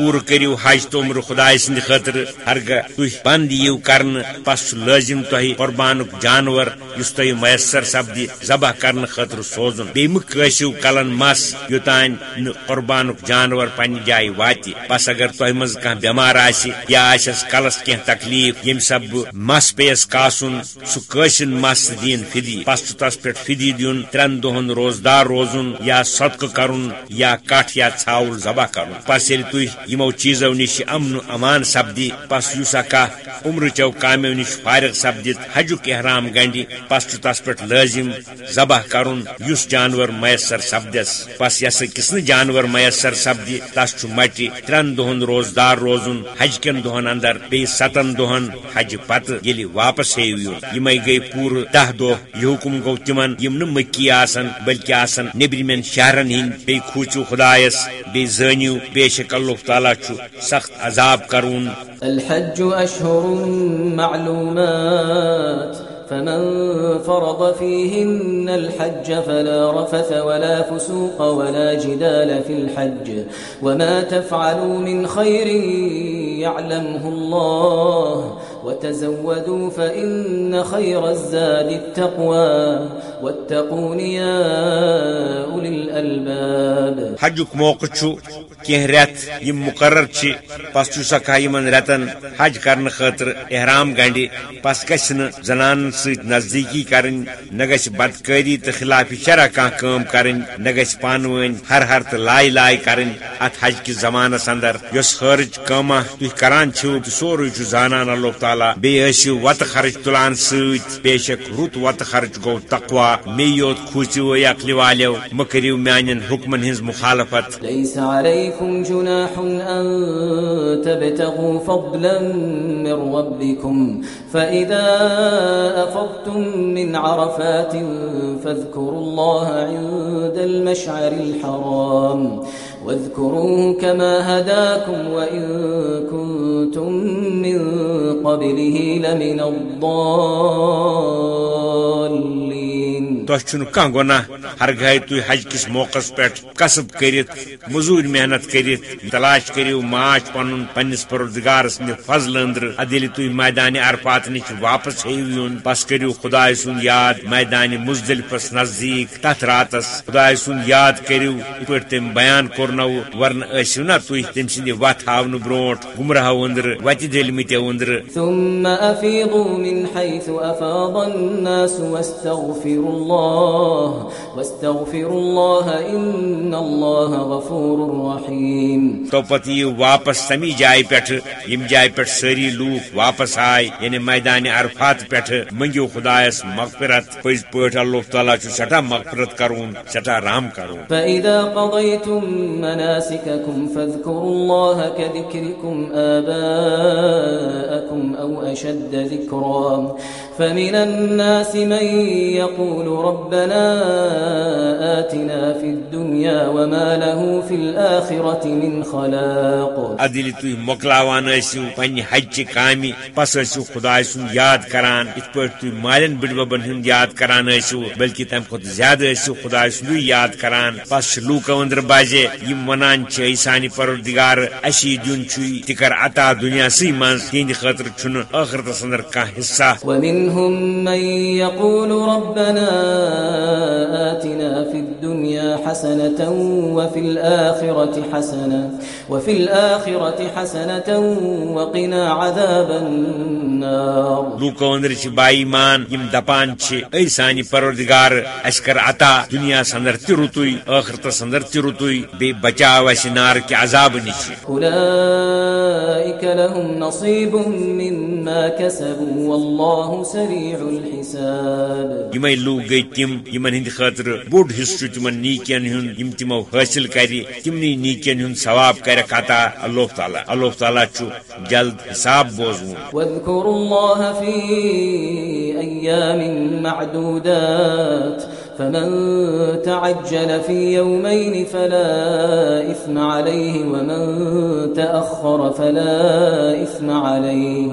پور کرو حج تو عمر خدا سند خاطر ہرگہ تھی پن دیو کرن، پس لازم تہ قربان جانور اس تہ میسر سپدی ذبح کرن خاطر سوزن۔ بی مکسو کلن مس یوتان قربان جانور پنہ جائے وات پس اگر تہ مز کھانا بیمار آس یا آسس کلس کی تکلیف، یم سب مس پیس کاسن سہ مس دین فدی۔ پس تس پہ فدی دین ترین دہن روزدار روزن یا صدقہ کرن یا کٹ یا ژھاول ذبح کرن۔ پس یل تھی یمو چیزو نش امن و امان سپدی پس یس اکا عمر چو کامو نش فارغ سپدت حجک احرام گنڈی، پس تس پہ لازم ذبح کرن یس جانور میسر سپدس پس یس کس جانور میسر سپدی تس مٹی ترین دہن روزدار روزن، حج کن دہن اندر بی ستن دہن حج پتہ یل واپس ہیو یمے گئی پور دہ دہ یہ حکم گو تمن یم ن مکی آسن بلکہ آسن نبرمین شہرن ہند بی کھوچو خدایس بی زانیو، بے شک اللہ تعالی سخت عذاب کرون۔ الحج اشہر معلومات، فمن فرض فيهن الحج فلا رفث ولا فسوق ولا جدال في الحج، وما تفعلوا من خير يعلمه الله. وتزودوا فإن خير الزاد التقوى. واتقون يا أولي الألباب. حجك موقع کی رت یم مقرر پس سکھا ان رتن حج کرنے خاطر احرام گنڈ پس گھ زنان ست نزدیکی کریں نہ گھ بدکاری تو خلاف شرح کم کریں نہ گھ پان ون ہر ہر تو لائے لائے کریں ات حج کس زمانس اندر اس خرچ کما تھی کران چھو، تو سورے زانان اللہ تعالیٰ تعالیٰ بیسو وت خرچ تلان ست بے شک رت وت خرچ گو تقوا می یوت کھوچو عقل والو مکریو میان حکمن ہز مخالفت ليس عليكم جناح أن تبتغوا فضلا من ربكم فإذا أفضتم من عرفات فاذكروا الله عند المشعر الحرام واذكروه كما هداكم وإن كنتم من قبله لمن الضالين. تہ کان گناہ ہر گاہ تھی حج کس موقع پہ کسب کرت مزور محنت کرت تلاش کرو ماچ پن پنس پردگار سند فضل اندر ادیل تھی میدان عرفات نش واپس ہیو یون بس کرو خدا سن یاد میدان مزدلفس نزدیک۔ تت راتس خدا سن یاد کرو پہ تم بیان کورنو ورن ٲسِو نا تُہۍ تٔمۍ سٕنٛدِ وتھ ہاونہٕ برونٛٹھ گمراہو أنٛدرٕ، وتہِ دٔلمٕتیو أنٛدرٕ۔ ثم أفيضوا من حيث أفاض الناس واستغفروا الله واستغفروا الله إن الله غفور رحيم. تو پتہٕ یِیِو واپس تمی جایہِ پٮ۪ٹھٕ یِم جایہِ پٮ۪ٹھ سٲری لوٗکھ واپس آے یعنی میدانہِ عرفات پٮ۪ٹھٕ منٛگِو خدایس مغفرت پٔزۍ پٲٹھۍ اللہ تعالیٰ چھُ سٮ۪ٹھاہ مغفرت کرون سٮ۪ٹھاہ رحم کرون. فإذا قضيتم مناسككم فاذكروا الله كذكركم آباءكم أو أشد ذكرا. فمن الناس من يقول ربنا آتنا في الدنيا وما له في الآخرة من خلاق. ادل تھی مکلاوان ٲسِو پننہِ حجچہِ کامہِ پس ٲسِو خداے سُنٛد یاد کران یِتھ پٲٹھۍ تُہۍ مالٮ۪ن بٕڈببن ہُنٛد یاد کران ٲسِو بلکہِ تمہِ کھۄتہٕ زیادٕ ٲسِو خداے سُنٛدُے یاد کران پس چھِ لوٗکو أنٛدرٕ بازے یم ونان چھِ اے سانہِ پروردگار اسی دیُن چھُے تہِ کر عطا دُنیاہسٕے منٛز تِہنٛدِ خٲطرٕ چھُنہٕ ٲخرتس انٛدر کانٛہہ حصہ۔ ومنهم من يقول ربنا آتنا في الدنيا حسنة وفي الآخرة حسنة وفي الآخرة حسنة وقنا عذاب النار. لوکو أنٛدرٕ چھِ بائی مان یم دپان چھِ اے سانہِ پروردگار اَسہِ کر عطا دُنیاہس انٛدر تہِ رُتُے ٲخرتس انٛدر تہِ رُتُے بیٚیہِ بچاو اَسہِ نار کہِ عذاب نِش۔ أولئك لهم نصيب مما كسبوا والله سريع الحساب. یمے لوگ گئی تم یمن ہند خاطر بوڑ حصہ تمن نیکین ہند یم تمو حاصل کری تمنی نیکین ہند ثواب کرک عطا اللہ تعالی اللہ تعالی چھ جلد حساب بوزون واذكروا الله في أيام معدودات فمن تعجل في يومين فلا إثم عليه ومن تأخر فلا إثم عليه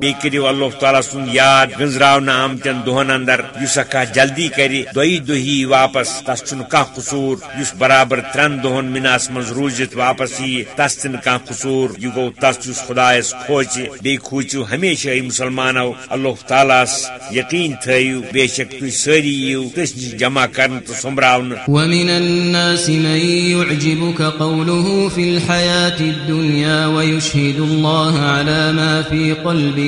بی کرو اللہ تعالیٰ سن یاد گنزراؤن آمتن دہن اندر یس کھا جلدی کری دوی دہی واپس، تس چھ کھانا قصور اس برابر ترن دہن مناس من روزت واپس یہ تس تہ کھانا قصور یہ گو تس چس خدایس کھوچ بی کھوچو ہمیشہ مسلمانو اللہ تعالیٰ یقین تھیو، بے شک تھی ساری یو تس نش جمع کرن تو سمراؤن ومن الناس من يعجبك قوله في الحياة الدنيا ويشهد الله على ما في قلبه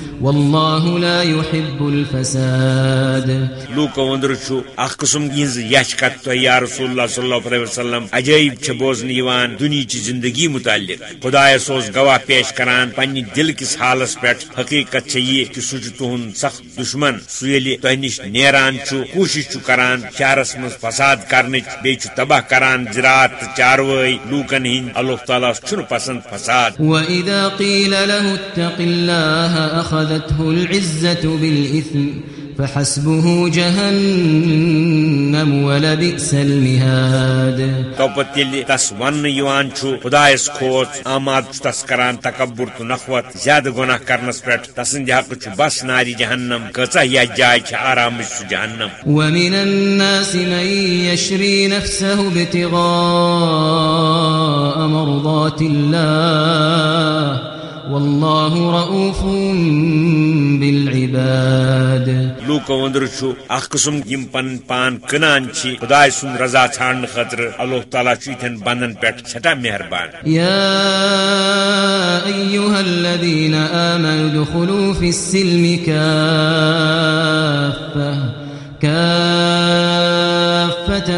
والله لا يحب الفساد. لوکو اندر چھ اخ قسم گز یش کت تو یا رسول اللہ صلی اللہ علیہ وسلم عجیب چھ بوزن یوان دنیا چہ زندگی متعلق. خدایا سوز گواہ پیش کران پنہ دل کس حالس پہ حقیقت چھ یہ کہ سہ تہن سخت دشمن سہ یل تہ نش نیران چھ کوشش چھ کران شہرس مز فساد کرنچ بی چھ تباہ کران زراعت چاروئی لوکن ہند اللہ تعالیٰ چھن پسند فساد. وإذا قيل له اتق الله أخذته العزة بالإثم فحسبه جهنم ولبئس المهاد. تو پت یل تس ون یوان چھ خدایس کھوت آماد چھ تس کران تکبر تو نخوت زیادہ گناہ کرنس پہ تسند حق چھ بس ناری جہنم کچا یا جائے چھ آرام سہ جہنم. ومن الناس من يشري نفسه ابتغاء مرضات الله والله رؤوف بالعباد. لوکو اندر چھو اخ قسم یم پن پان کنان چھ خدا سن رضا ژھانڈ خاطر اللہ تعالی چھ تھن بندن پٹ سٹا مہربان. يا ايها الذين امنوا ادخلوا في السلم كافه كافه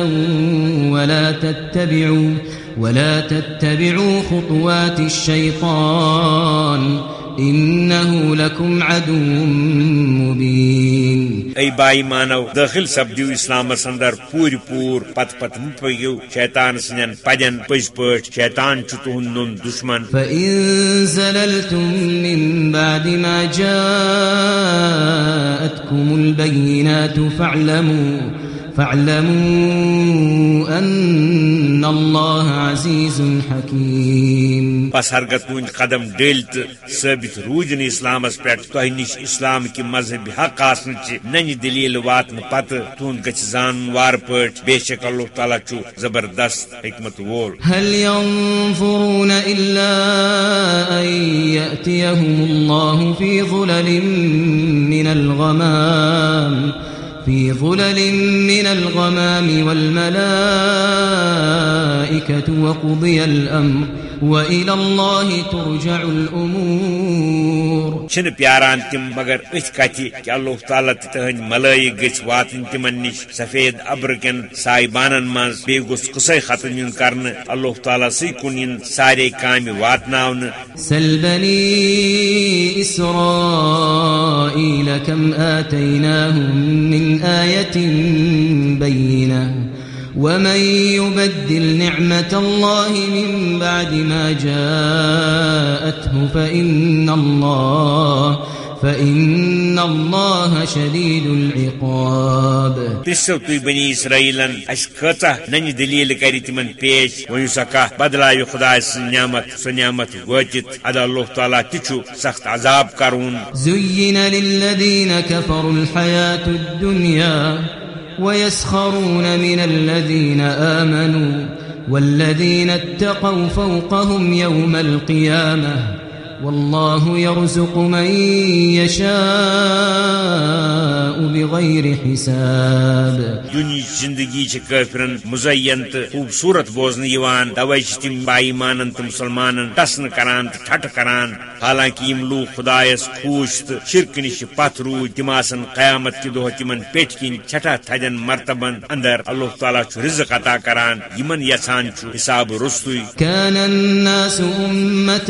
ولا تتبعوا ولا تتبعوا خطوات الشيطان إنه لكم عدو مبين اي بائی مانو داخل سپدیو اسلامس اندر پور پور پت پت مپیو شیطان سنن پجن پز پٹ شیطان چھ تہن نن دشمن. فإن زللتم من بعد ما جاءتكم البينات فاعلموا فاعلموا أن الله عزيز حكيم. بس ہرگت تہند قدم ڈل تو ثابت روزن اسلامس پہ تہ نش اسلام کی مذہبی حق آسن چہ نن دلیل واتن پتہ تہند گھ زان وار پٹ بے شک اللہ تعالیٰ چھ زبردست حکمت وول۔ هل ينظرون إلا أن يأتيهم الله في ظلل من الغمام؟ في ظلل من الغمام والملائكة وقضي الأمر وإلى الله ترجع الأمور چھ پیاران تم مگر ات کت کہ اللہ تعالیٰ تہند ملائک گھ واتن تمن نش سفید ابر کن سائبانن مز بی گوس قصے ختم یون کرن اللہ تعالیٰ سی کن ین سارے کام واتناون سل بني إسرائيل كم آتيناهم من آية بينة ومن يبدل نعمة الله من بعد ما جاءته فإن الله فإن الله شديد العقاب پرسو تھی بنی اسرائیلن اس کھچا نن دلیل کری تمن پیش ونیو سکا بدلائیو خدا سن نعمت سو نعمت واتت ادا اللہ تعالیٰ تچو سخت عذاب کرون زين للذين كفروا الحياة الدنيا ويسخرون من الذين آمنوا والذين اتقوا فوقهم يوم القيامة والله يرزق من يشاء بغير حساب. دنیا زندگی چھ کافرن مزین تو خوبصورت بوزن یوان توے چھ تم با ایمانن مسلمانن ٹسن کران ٹھٹ کران. حالانکہ یم لوگ خدایس خوش تو شرک نش پت روز تم آسن قیامت کے دہ تمن پیٹ کن چھٹا تھدن مرتبن اندر اللہ تعالیٰ چھ رزق عطا کران یمن یسان چھ حساب رستوی كان الناس أمة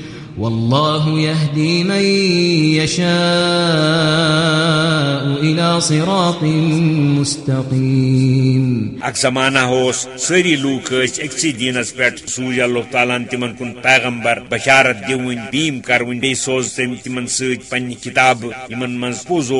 والله يهدي من يشاء إلى صراط مستقيم. اک زمانہ ہوس سری لوک اس اکسی دینس پہ سوز اللہ تعالیٰ تمن کن پیغمبر بشارت دون بیم کرون بی سوز تم تمن ست پنہ کتاب یمن من پوز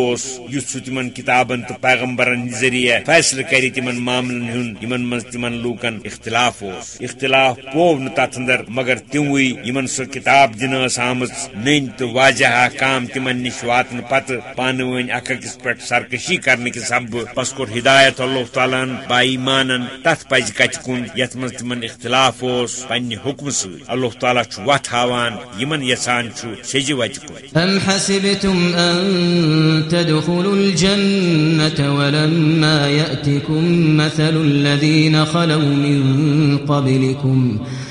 یس تمن کتابن تو پیغمبرن ذریعہ فیصلہ کری تمن معاملن ہن یمن من تمن لوکن اختلاف اس اختلاف پو نہ تتھ اندر مگر تموی یمن سہ کتاب دن اس آمت نن تو واضح احکام تمن نش واتن پتہ پانہ ون اکھ پہ سرکشی کرنے کے سبب بس کور ہدایت اللہ تعالیٰ با ایمانن تت پز کت کن یت من تمن اختلاف اس پنہ حکم ست اللہ تعالیٰ چھ وت ہاوان یمن یسان چھ سجہ کن يأتكم مثل الذين خلوا من قبلكم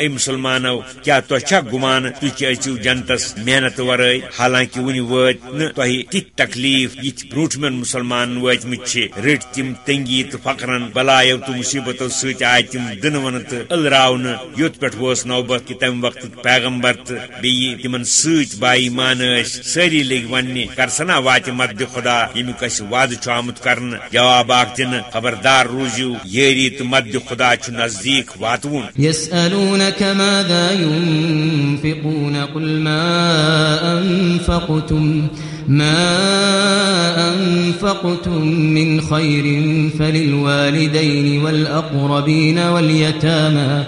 اے مسلمانو، کیا تو چھا گمان تھی اچو جنتس محنت ورائے حالانکہ ون وت نہ تہ تکلیف یہ بروٹمن مسلمان وتمت رٹ تم تنگی تو فقرن بلایو تو مصیبتو ست آئے تم دن ون تو الراؤن یوت پہ نوبت کہ تم وقت پیغمبر تو بی تم ست بائی مان ساری لگ ون کرسنا وات مد خدا یمیک اس وعد آمت کرن جواب آخ دن خبردار روزیو یری تو مد خدا چھ نزدیک واتون۔ يسألونك ماذا ينفقون؟ قل ما أنفقتم ما أنفقتم من خير فللوالدين والأقربين واليتامى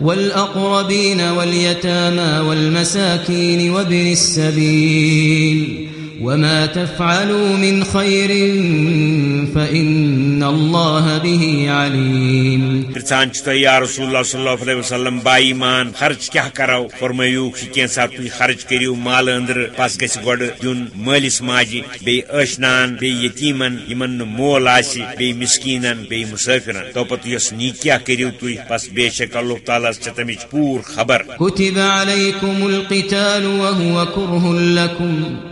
والأقربين واليتامى والمساكين وابن السبيل وما تفعلوا من خير فإن الله به عليم پرچان یا رسول اللہ صلی اللہ علیہ وسلم با ایمان خرچ کیا کرو فرمایو کہ کی سات تھی خرچ کریو مال اندر پس گس گڈ دین مالس ماجی بی اشنان بی یتیمن یمن مول آسی بی مسکینن بی مسافرن۔ تو پت یس نی کیا کریو تھی پس بے شک اللہ تعالی سے تمچ پور خبر۔ كتب عليكم القتال وهو كره لكم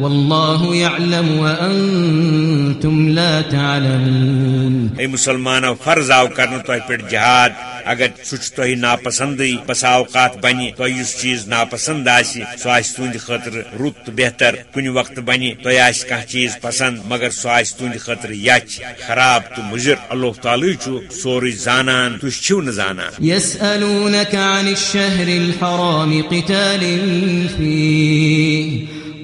والله يعلم وأنتم لا تعلمون. أي مسلمان فرض آو کرن تو پر جهاد اگر سہ تہ ناپسند بسا اوقات بنہ تہ اس چیز ناپسند آہ سہ آہ تہند خاطر رت تو بہتر کن وقت بنہ تہ آہ کھانا چیز پسند مگر سہ آہ تہند خاطر یچ خراب تو مضر اللہ تعالی سوری زانان تھی چھو نا زانان. يسألونك عن الشهر الحرام قتال فيه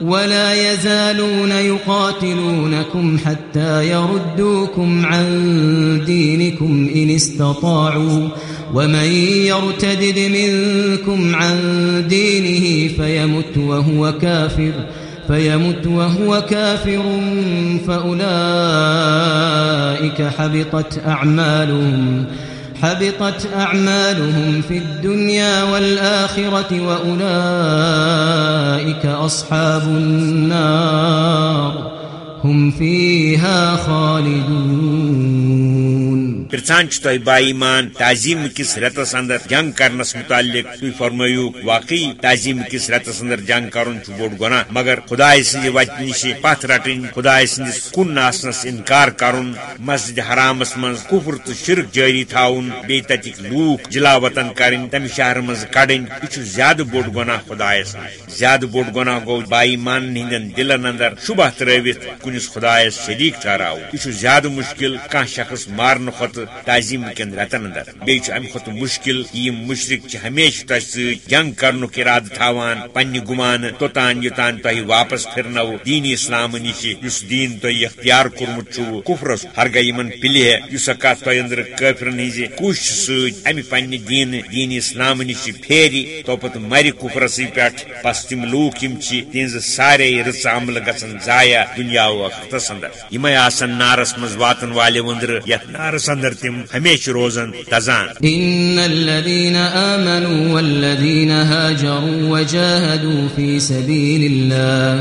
ولا يزالون يقاتلونكم حتى يردوكم عن دينكم إن استطاعوا. ومن يرتدد منكم عن دينه فيمت وهو كافر، فيمت وهو كافر، فأولئك حبطت أعمالهم. حبطت أعمالهم في الدنيا والآخرة وأولئك أصحاب النار هم فيها خالدون۔ پرچان تہ بائیمان تعظیم کس رتس اندر جنگ کرنس متعلق تھی فرمایو واقعی تعظیم کس رتس اندر جنگ کرن بوڑ گناہ، مگر خدا سند وتہ نش پت رٹن خدا سندس کن آسنس انکار کرن، مسجد حرامس من کفر تو شرک جاری تھاؤن بی تتک لوک جلا وطن کرن تم شہر مز کڑن یہ زیادہ بوڑ گناہ خدا زیادہ بوڑ گناہ گو بائیمان ہندن دلن اندر شبہ تروت کنس خدا شریک ٹھہراو یہ زیادہ مشکل کان شخص مارن کھت تعظیم کن رتن اندر۔ بیچ ام خط مشکل یہ مشرق چھ ہمیشہ تہ ست جنگ کرن اراد تھاوان پنہ گمان، توتان یوتان تہ واپس پھرنو دین اسلام نش اس دین تہ اختیار کورمت چھو، کفرس ہرگہ یمن پلیہ اس کت تہ اندر کافرن ہز کوش ست ام پنہ دین دین اسلام نش پھیری تو پت مر کفرس پٹ پس تم لوک یم چھ تہذ سارے رس عمل گژھن ضائع دنیا و اخرتس اندر یمے آسن نارس مز واتن والے وندر، یت نارس اندر تم ہمیشہ روزن تزان۔ ان الذين امنوا والذين هاجروا وجاهدوا في سبيل الله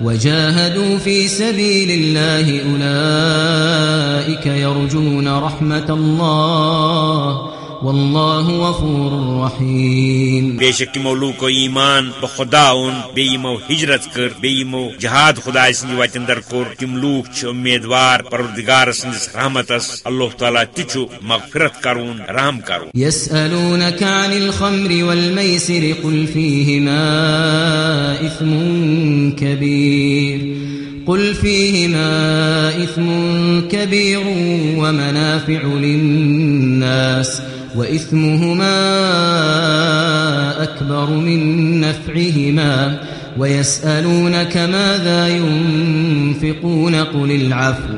وجاهدوا في سبيل الله اولئك يرجون رحمه الله والله غفور رحيم بے شک تمو لوکو ایمان بہ خدا اون بے یمو ہجرت کر بے یمو جہاد خدا سند وتن در کور تم لوک چھ امیدوار پروردگار سندس رحمتس اللہ تعالی تچو مغفرت کرون رحم کرون۔ يسألونك عن الخمر والميسر قل فيهما إثم كبير قل فيهما إثم كبير ومنافع للناس۔ وإثمهما أكبر من نفعهما ويسألونك ماذا ينفقون قل العفو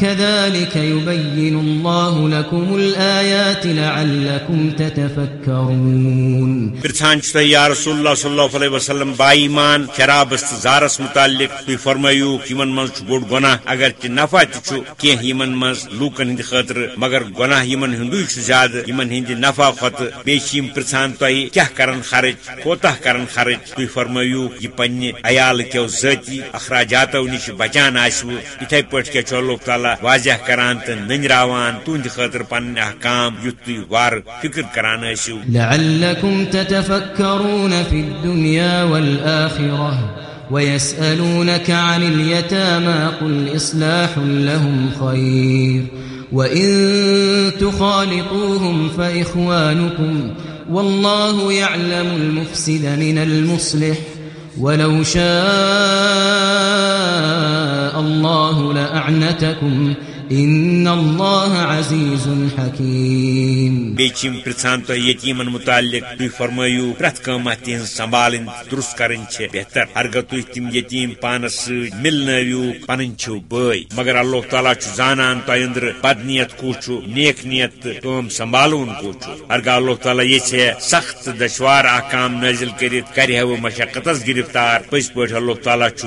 كذلك يبين الله لكم الآيات لعلكم تتفكرون. پرچھان چھ یا رسول اللہ صلی اللہ علیہ وسلم با ایمان شرابس تو زارس متعلق تھی فرمایو یمن من چھ بوڑ گناہ، اگر چھ نفع تہ چھ کی یمن من لوکن ہند خاطر مگر گناہ یمن ہندو چھ زیادہ یمن ہند نفع خط، بیشیم پرچھان تہ کیا کرن خرچ کوتہ کرن خرچ تھی فرمایو یہ پنہ عیال کیو ذاتی اخراجاتو نش بچان آسو اتھے پٹ کے چھ اللہ تعالی واضح کران تو ننراوان تہند خاطر پن احکام یت تھی وار فکر کران ٲسِو لعلكم تتفكرون في الدنيا والآخرة ويسألونك عن اليتامى قل إصلاح لهم خير وإن تخالطوهم فإخوانكم والله يعلم المفسد من المصلح ولو شاء الله لأعنتكم إن الله عزيز حكيم. بیچم پرچھان تو یتیمن متعلق تھی فرمایو پرت کما تہذ سنبھالن درست کرن چھ بہتر۔ ہرگہ تھی تم یتیم پانس ست ملنو پن چھو بٲے۔ مگر اللہ تعالیٰ چھ زانان تہ اندر بد نیت کو چھو نیک نیت تم سنبھالون کو چھو ہرگہ اللہ تعالیٰ یہ سخت دشوار احکام نازل کرت کرہ وہ مشقتس گرفتار۔ پز پہ اللہ تعالیٰ چھ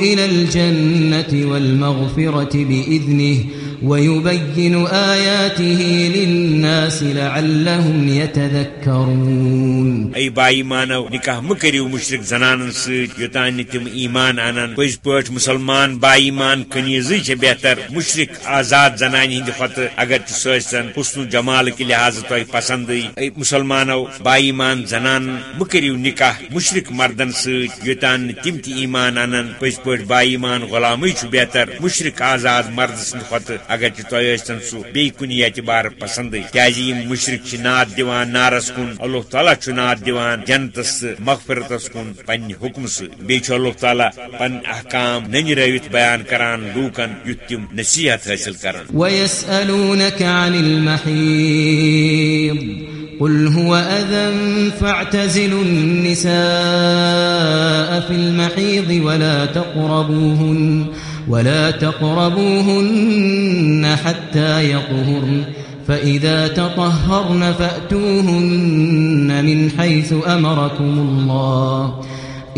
إلى الجنة والمغفرة بإذنه ويبين آياته للناس لعلهم يتذكرون. اي بائی مانو نکاح مکریو مشرک زنانن سۭتۍ یوتان نہٕ تم ایمان انن پٔزۍ پٲٹھۍ مسلمان بائی ایمان کنیزٕے چھِ بہتر مشرک آزاد زنانہِ ہٕنٛدِ کھۄتہٕ اگر تہِ سُہ ٲسۍتن حسن جمال کہِ لحاظہٕ تۄہہِ پسنٛدٕے اے مسلمانو بائی ایمان زنانن مکریو نکاح مشرک مردن سۭتۍ یوتان نہٕ تم تہِ ایمان انن پٔزۍ پٲٹھۍ بائی ایمان غلامٕے چھُ بہتر مشرک آزاد مرد سٕنٛدِ کھۄتہٕ اگر تہ تہ ٲسۍتن سُہ بیٚیہِ کُنہِ اعتبار پسنٛدٕے کیٛازِ یِم مشرک چھِ ناد دِوان نارس کُن، اللہ تعالیٰ چھُ ناد دِوان جنتس تہٕ مغفرتس کُن، پننہِ حُکمہٕ سۭتۍ۔ بیٚیہِ چھُ اللہ تعالیٰ پنٕنۍ احکام ننرٲوِتھ بیان کران لوٗکن یُتھ تِم نصیحت حٲصِل کرن۔ قل هو أذى فاعتزلوا النساء في المحيض ولا تقربوهن ولا تقربوهن حتى يطهرن فإذا تطهرن فأتوهن من حيث أمركم الله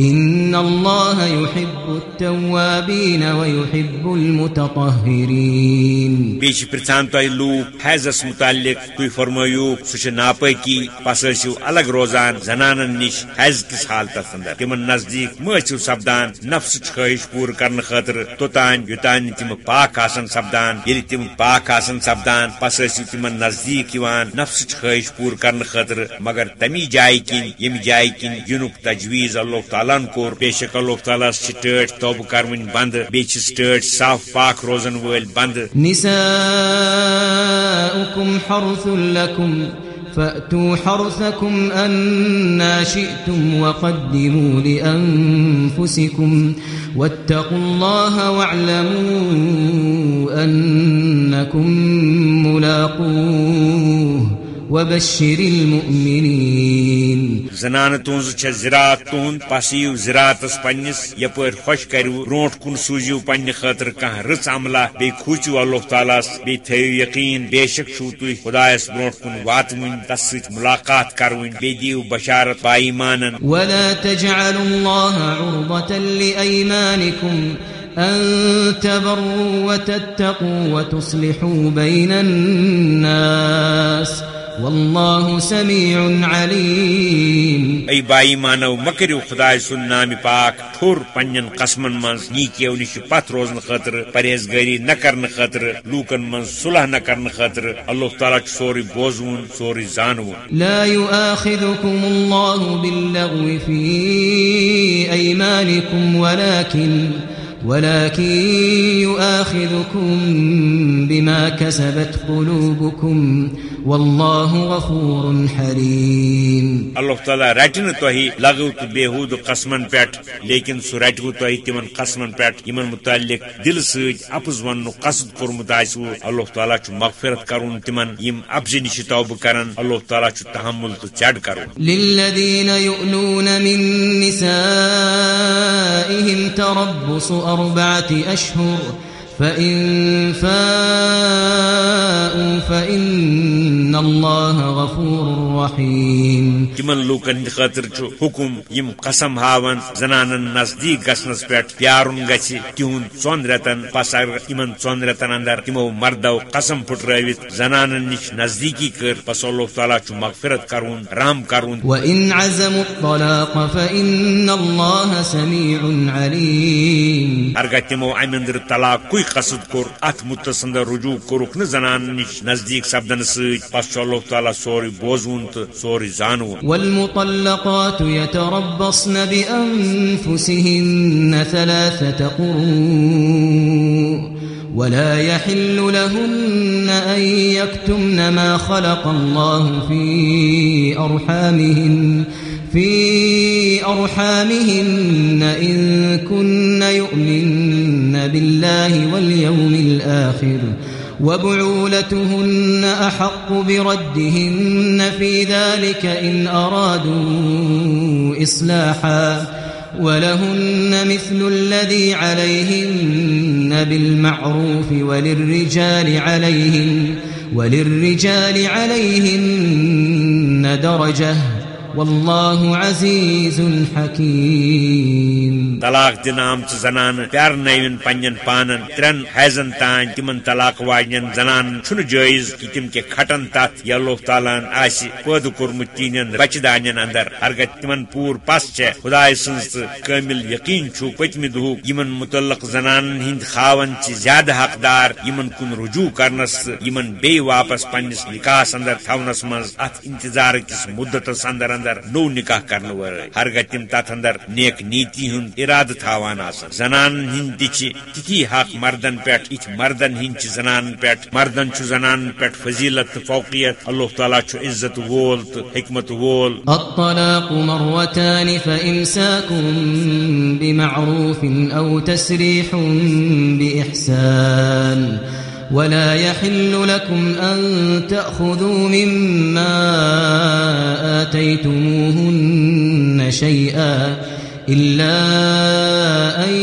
إن الله يحب التوابين ويحب المتطهرين بیش پرچان تہ لوک حیضس متعلق تھی فرمایو سہ ناپاکی پس الگ روزان، زنانن نش حیض کس حالتس اندر تمن نزدیک مٲسِو سپدان نفس خواہش پور کرنے خاطر توتان، یوتان تم پاک آسن سپدان ییٚلہِ تم پاک آسن سپدان پس ٲسِو تمن نزدیک یوان، نفس خواہش پور کرنے خاطر، مگر تمی جایہِ کِنۍ ییٚمہِ جایہِ کِنۍ یِنُک تجویز اللہ تعالیٰ تعالیٰ کور، بے شک اللہ تعالیٰ ٹٲٹھ توبہ کرون بند بیٚیہِ چھِس ٹٲٹھ صاف پاک روزن وٲلۍ بند۔ نساؤكم حرث لكم فأتوا حرثكم أنا شئتم وقدموا لأنفسكم واتقوا الله واعلموا أنكم ملاقوه۔ وبشر المؤمنين زنان تونز چھ زراعت تون پسیو زراعتس پنس یپر خوش کرو برونٹ کن سوزیو پنہ خاطر کان رچ عملہ بی کھوچو اللہ تعالیٰ بی تھیو یقین بے شک چھو تھی خدایس برونٹ کن واتون تس ست ملاقات کرون بی دیو بشارت با ایمانن. ولا تجعلوا الله عرضة لأيمانكم أن تبروا وتتقوا وتصلحوا بين الناس. والله سميع عليم ای بائی مانو مکریو خدای سن نام پاک ٹھور پنن قسمن من نیکیو نش پت روزن خاطر پرہیزگاری نہ کرن خاطر لوکن من صلح نہ کرن خاطر اللہ تعالی چھ سوری بوزون سوری زانون. لا يؤاخذكم الله باللغو في أيمانكم ولكن ولكن يؤاخذكم بما كسبت قلوبكم والله غفور حليم اللہ تعالیٰ رٹن تہی لغو تو بےحود قسمن پہ لیکن رٹو تہی تمن قسمن پہ یمن متعلق دل ست اپز ون قصد کورمت آسو اللہ تعالیٰ چھ مغفرت کرون تمن یم ابز نش توبہ کرن۔ اللہ تعالیٰ چھ تحمل تو چڑ کرون۔ للذين يؤلون من نسائهم تربص أربعة أشهر فإن فاءوا فإن الله غفور رحيم تمن لوکن خاطر چھ حکم یم قسم ہاون زنانن نزدیک گژھنس پٮ۪ٹھ پیارن گژھِ تہند ژون رٮ۪تن پس اگر یمن ژون رٮ۪تن اندر تمو مردو قسم پھٹرٲوِتھ زنانن نش نزدیکی کر پس اللہ تعالیٰ چھ مغفرت کرون رحم کرون وإن عزموا الطلاق فإن الله سميع عليم تمو امہ اندر طلاق کوئی قصد کور ات مدتس اندر رجوع کورک ن زنان نش نزدیک سپدن ست پس چھ اللہ تعالیٰ سوری بوزون تو سوری زانون والمطلقات يتربصن بأنفسهن ثلاثة قروء، ولا يحل لهن أن يكتمن ما خلق الله في أرحامهن في أرحامهن إن كن يؤمن بالله واليوم الآخر. وبعولتهن أحق بردهن في ذلك إن أرادوا إصلاحا. ولهن مثل الذي عليهن بالمعروف وللرجال عليهن وللرجال عليهن درجة. والله عزيز حكيم طلاق دن آمت زنان، پیار نوین پنن پانن، ترن حیزن تان، تمن طلاق واجن زنان، چھن جائز کہ تم کے کھٹن تات یا اللہ تعالیٰ آسی، پود کورمت تینن بچ دانین اندر۔ ہرگہ تمن پور پس چھ خدای سنز کامل یقین چھو پتم دہو، یمن متعلق زنان ہند خاون چھ زیادہ حقدار، یمن کن رجوع کرنس، یمن بی واپس پنس نکاس اندر تھونس مز ات انتظار کس مدتس اندر۔ اندر نو نکاح کرن ورائے ہرگہ تم تات اندر نیک نیتی ہند اراد تھاوان آسان زنان ہند تہ تتی حق مردن پہ ات مردن ہند زنان پہ مردن چھ زنان پہ فضیلت تو فوقیت، اللہ تعالیٰ چھ عزت وول تو حکمت وول۔ الطلاق مرتان فإمساك بمعروف أو تسريح بإحسان۔ ولا يحل لكم أن تأخذوا مما آتيتموهن شيئا إلا أن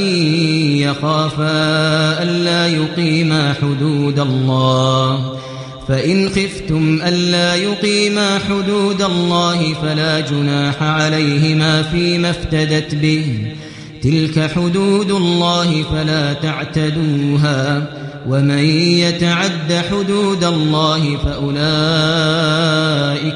يخافا ألا يقيما حدود الله فإن خفتم ألا يقيما حدود الله فلا جناح عليهما فيما افتدت به تلك حدود الله فلا تعتدوها ومن يتعد حدود الله فأولئك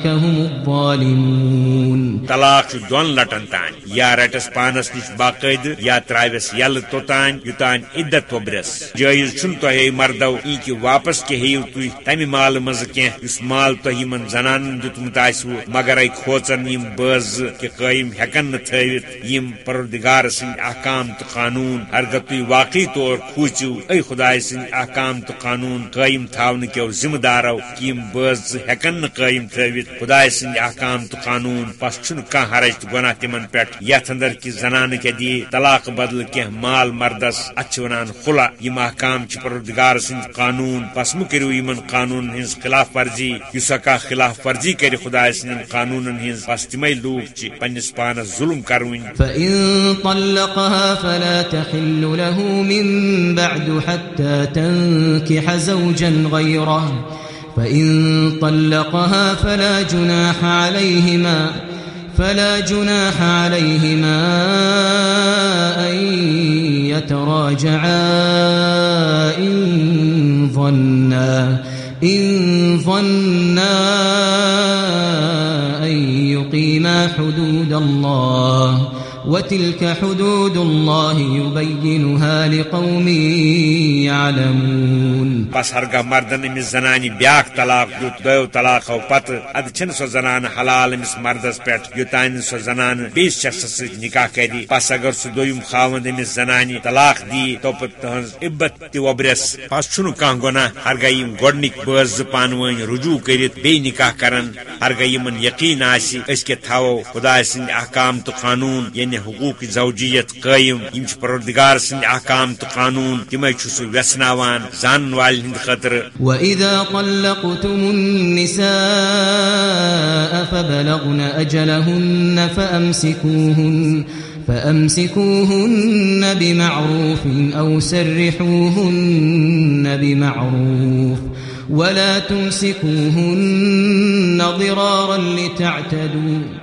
هم الظالمون. طلاق چھ دون لٹن تان، یا رٹس پانس نش باقاعد یا تراوس یل توتان یوتان عدت وبرس جائز چھن تہ مردو، ای کہ واپس کے ہیو تھی تمہ مال مز کی اس مال تہ یمن زنان دتمت آسو مگر ای کھوچن یم بز کہ قائم ہیکن نہ تھوت یم پروردگار سن احکام تو قانون ہرگہ تھی واقعی طور کھوچو، ای خدای سن احکام تو قانون قائم تھاون کیو ذمہ دارو کہ یم بز ہیکن نہ قائم تھوت خدای سن احکام تو قانون پس چھن کان حرج تو گناہ تمن پہ یت اندر کہ زنان کے دی طلاق بدل کی مال مردس۔ ات ونان خلا۔ یم احکام پردگار سند قانون۔ پس مہ کرو یمن قانون ہز خلاف ورزی۔ اس خلاف ورزی کر خدا سند قانون ہز پس تمے لوگ پنس پانس ظلم کرون فإن طلقها فلا تحل له من بعد حتى تنكح زوجا غيره فإن طلقها فلا جناح عليهما فلا جناح عليهما أن يتراجعا إن ظنا إن ظنا أن يقيما حدود الله وتلك حدود الله يبينها لقوم يعلمون. بس هرگا مردن امس زنانی بیاک طلاق دیت دو طلاق او پت، اد چھن سو زنان حلال امس مردس پیٹ یوتان سو زنان بیس شخص ست نکاح کری پس اگر سو دویم خاوند امس زنانی طلاق دی، تو پت تہنز عبت تی وبرس. پس چھنو کان گنا ہرگا یم گڈنک بز پانوین رجوع کرت بی نکاح کرن. ہرگا یمن یقین آسی، اس کے تھاو خدا سند احکام تو قانون یعنی یعنی حقوق زوجیت قائم یم پروردگار سند احکام تو قانون تمے چھ سو وسناوان زان وال ہند خطر۔ واذا طلقتم النساء فبلغن اجلهن فامسكوهن فأمسكوهن بمعروف أو سرحوهن بمعروف، ولا تمسكوهن ضرارا لتعتدوا۔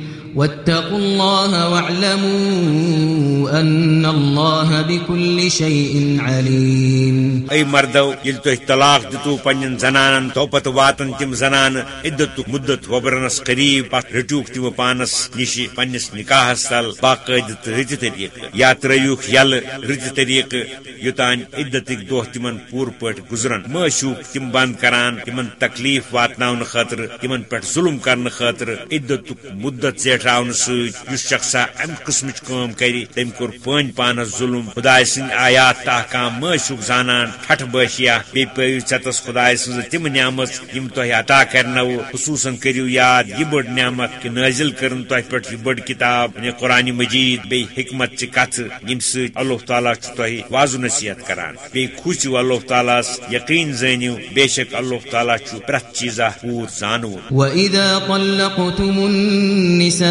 واتقوا الله واعلموا ان الله بكل شيء عليم. اي مردو يل تو طلاق دتو پنن زنانن تو پت واتن تم زنان عدت مدت وبرنس قریب پت رٹوک تم پانس نشی پنس نکاح سال باقاعد رت طریق. یا تریوک یل رت طریق، یوتان عدت دو تمن پور پٹ گزرن. مشوک تم بند کران تمن تکلیف واتناون خاطر تمن پٹ ظلم کرن خاطر عدت مدت زیٹ پھٹراؤن ست شخصا ام قسم کام کری تم کور پن پانس ظلم خدا سن آیات تحکام مشک زانان ٹھٹ باشیا بی پیو ژتس خدا سن تم نعمت یم تہ عطا کرنو، خصوصا کریو یاد یہ بڑ نعمت کہ نازل کرن تہ پٹ یہ بڑ کتاب یعنی قرآن مجید بی حکمت چ کت یم ست اللہ تعالی چ تہ واض نصیحت کران۔ بی خوش اللہ تعالی یقین زانیو بے شک اللہ تعالی چ پرت چیزا پور زانو واذا طلقتم النساء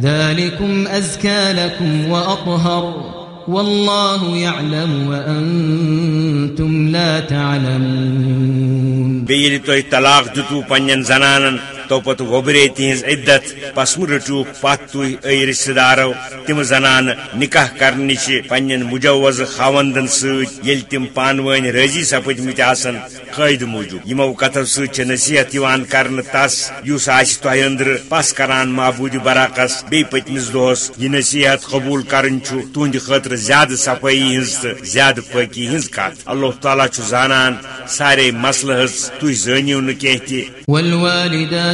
ذلكم أزكى لكم وأطهر والله يعلم وأنتم لا تعلمون. بيلي توي طلاق دتو پنن زنانن تو پت وبرے تہذ عدت، پس رٹوک پت تھی اے رشتہ دارو تم زنان نکاح کرنے پن مجوز خاوندن سل تم پانوین رضی سپد مت آسن قید موجود یمو کتو ست نصیحت یوان کرن تس، یس آس تہ اندر پس کران معبود براکس بی پتمس دہس یہ نصیحت قبول کرن تہند خاطر زیادہ صفائی ہز تو زیادہ پاکی ہز کت اللہ تعالیٰ زانان، سارے مسلہ تھی زنیو نی والوالدات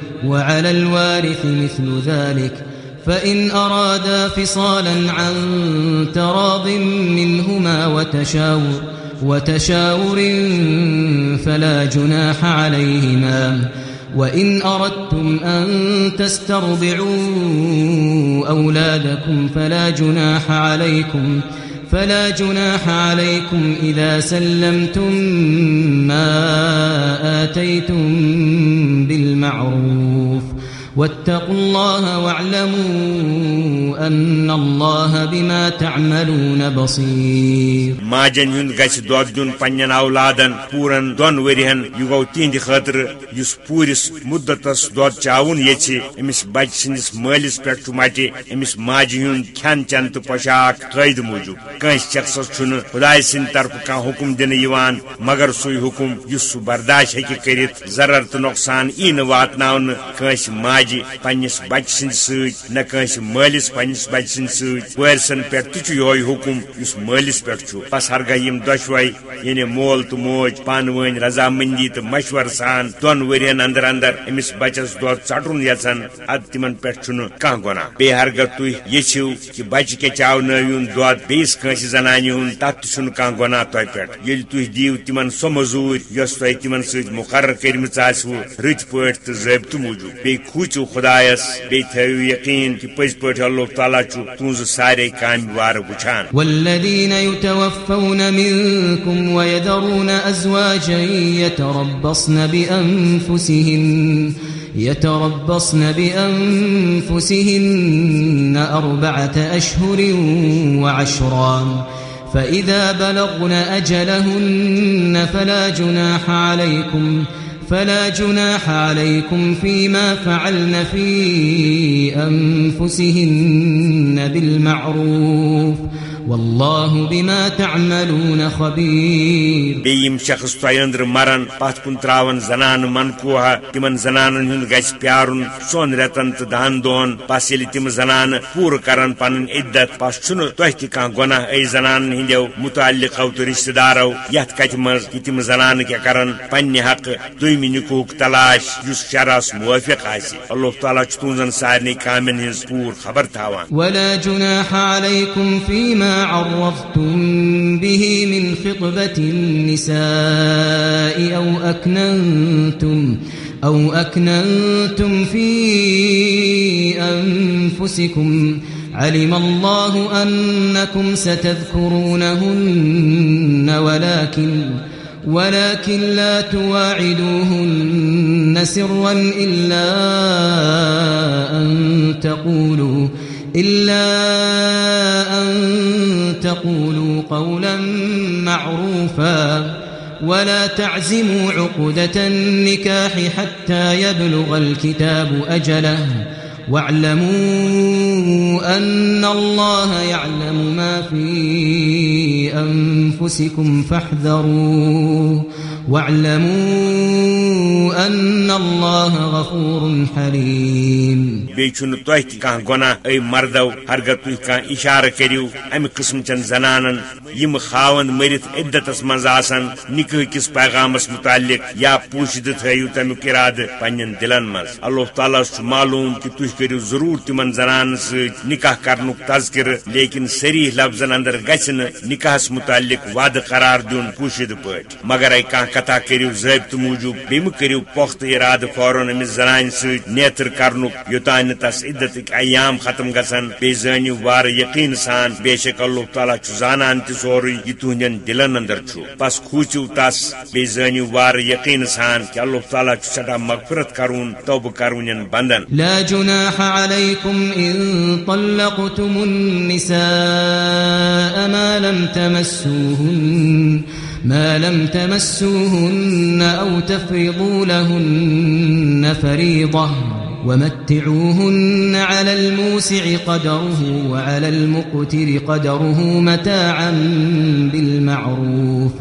وعلى الوارث مثل ذلك، فإن أرادا فصالا عن تراض منهما وتشاور وتشاور فلا جناح عليهما، وإن أردتم أن تسترضعوا أولادكم فلا جناح عليكم فلا فلا جناح عليكم إذا سلمتم ما آتيتم بالمعروف. واتقوا الله واعلموا أن الله بما تعملون بصير. ماجن ہند گھ دود دن پنن اولادن، پورن دون ورین یہ گو تہند خاطر اس پورس مدتس دود چاون یچ امس بچ سندس مالس پہ مٹہ امس ماجہ ہند کھین چین تو پوشاک قید موجود کنس شخصس چھن خدائے سند طرف کان حکم دن یوان مگر سوی حکم اس سہ برداشت ہیکہ کرت ضرر تو نقصان ای واتن کنس ماجہ پنس بچ سند ست نہ کنس مالس پنس بچ سند ست وارسن پہ تہ یہ حکم اس مالس پہ بس ہرگاہ یم دشوے یعنی مول تو موج پان ون رضامندی تو مشور سان دون ورین اندر اندر امس بچس دود ٹھن یژھان اد تمن پہ کھانا گناہ بی ہرگاہ تھی یچھو کہ بچہ کے چاو نون دود بیس کنس زنان ہند تک تہ کھانا گناہ تہ پہ یل تھی دیو تمن سو مزور یس تہ تمن ست مقرر کرم آسو رت پہ تو ضابطہ موجود بی کھوچو خدایس بی تھو یقین کہ پز پہ اللہ تعالیٰ تہذ سارے کام وار وچھان والذين يتوفون منكم ويذرون أزواجا يتربصن بأنفسهن يتربصن بأنفسهن أربعة أشهر وعشرا فإذا بلغن أجلهن فلا جناح عليكم فلا جناح عليكم فيما فعلن في أنفسهن بالمعروف والله بما تعملون خبير. بیم شخص تو اندر مرن پت کن تراون زنان من کوہ تمن زنان ہند گھ پیارن سون رتن تو دہن دون پس یل تم زنان پور کرن پن عدت پس تہ تہ کان گناہ ای زنان ہندو متعلقو تو رشتہ دارو یت کت مز کہ تم زنان کیا کرن پنہ حق دویمہ نکوک تلاش اس شرعس موافق آسی۔ اللہ تعالیٰ تہذن سارے کامن ہز پور خبر تھاوان۔ ولا جناح عليكم فيما عرضتم به من خطبة النساء أو أكننتم أو أكننتم في أنفسكم علم الله أنكم ستذكرونهن ولكن ولكن لا تواعدوهن سرا إلا أن تقولوا إلا أن تقولوا قولا معروفا ولا تعزموا عقدة النكاح حتى يبلغ الكتاب أجله واعلموا أن الله يعلم ما في أنفسكم فاحذروه واعلموا أن الله غفور حليم بیچن تہ کان گناہ اے مردو ہرگہ تھی کان اشارہ کریو، امہ قسم چن زنانن، یم خاون مرت عدتس مز آسن نکاح کس پیغامس متعلق یا پوشید تھیو تمیک ارادہ پنن دلن مز اللہ تعالیٰ چھ معلوم کہ تھی کرو ضرور تمن زنان ست نکاح کرنک تذکر، لیکن سری لفظن اندر گھس نکاحس متعلق وعدہ قرار دون پوشید پٹ مگر اے کان کتھا کریو ضابطہ موجود بیم کریو پخت ارادہ فورن امس زنان ست نیتر کرنک یوتان تس عدت ایام ختم گسن۔ بی زانیو وار یقین سان۔ بے شک اللہ تعالیٰ چھ زانان تہ سوری۔ یہ تہندین دلن اندر چھ پس کھوچو تس بی زانیو وار یقین سان کہ اللہ تعالیٰ چھ سٹا مغفرت کرون، توبہ کرون بندن۔ لا جناح عليكم إن طلقتم النساء ما لم تمسوهن۔ ما لم تمسوهن أو تفرضوا لهن فريضة ومتعوهن على الموسع قدره وعلى المقتر قدره متاعا بالمعروف.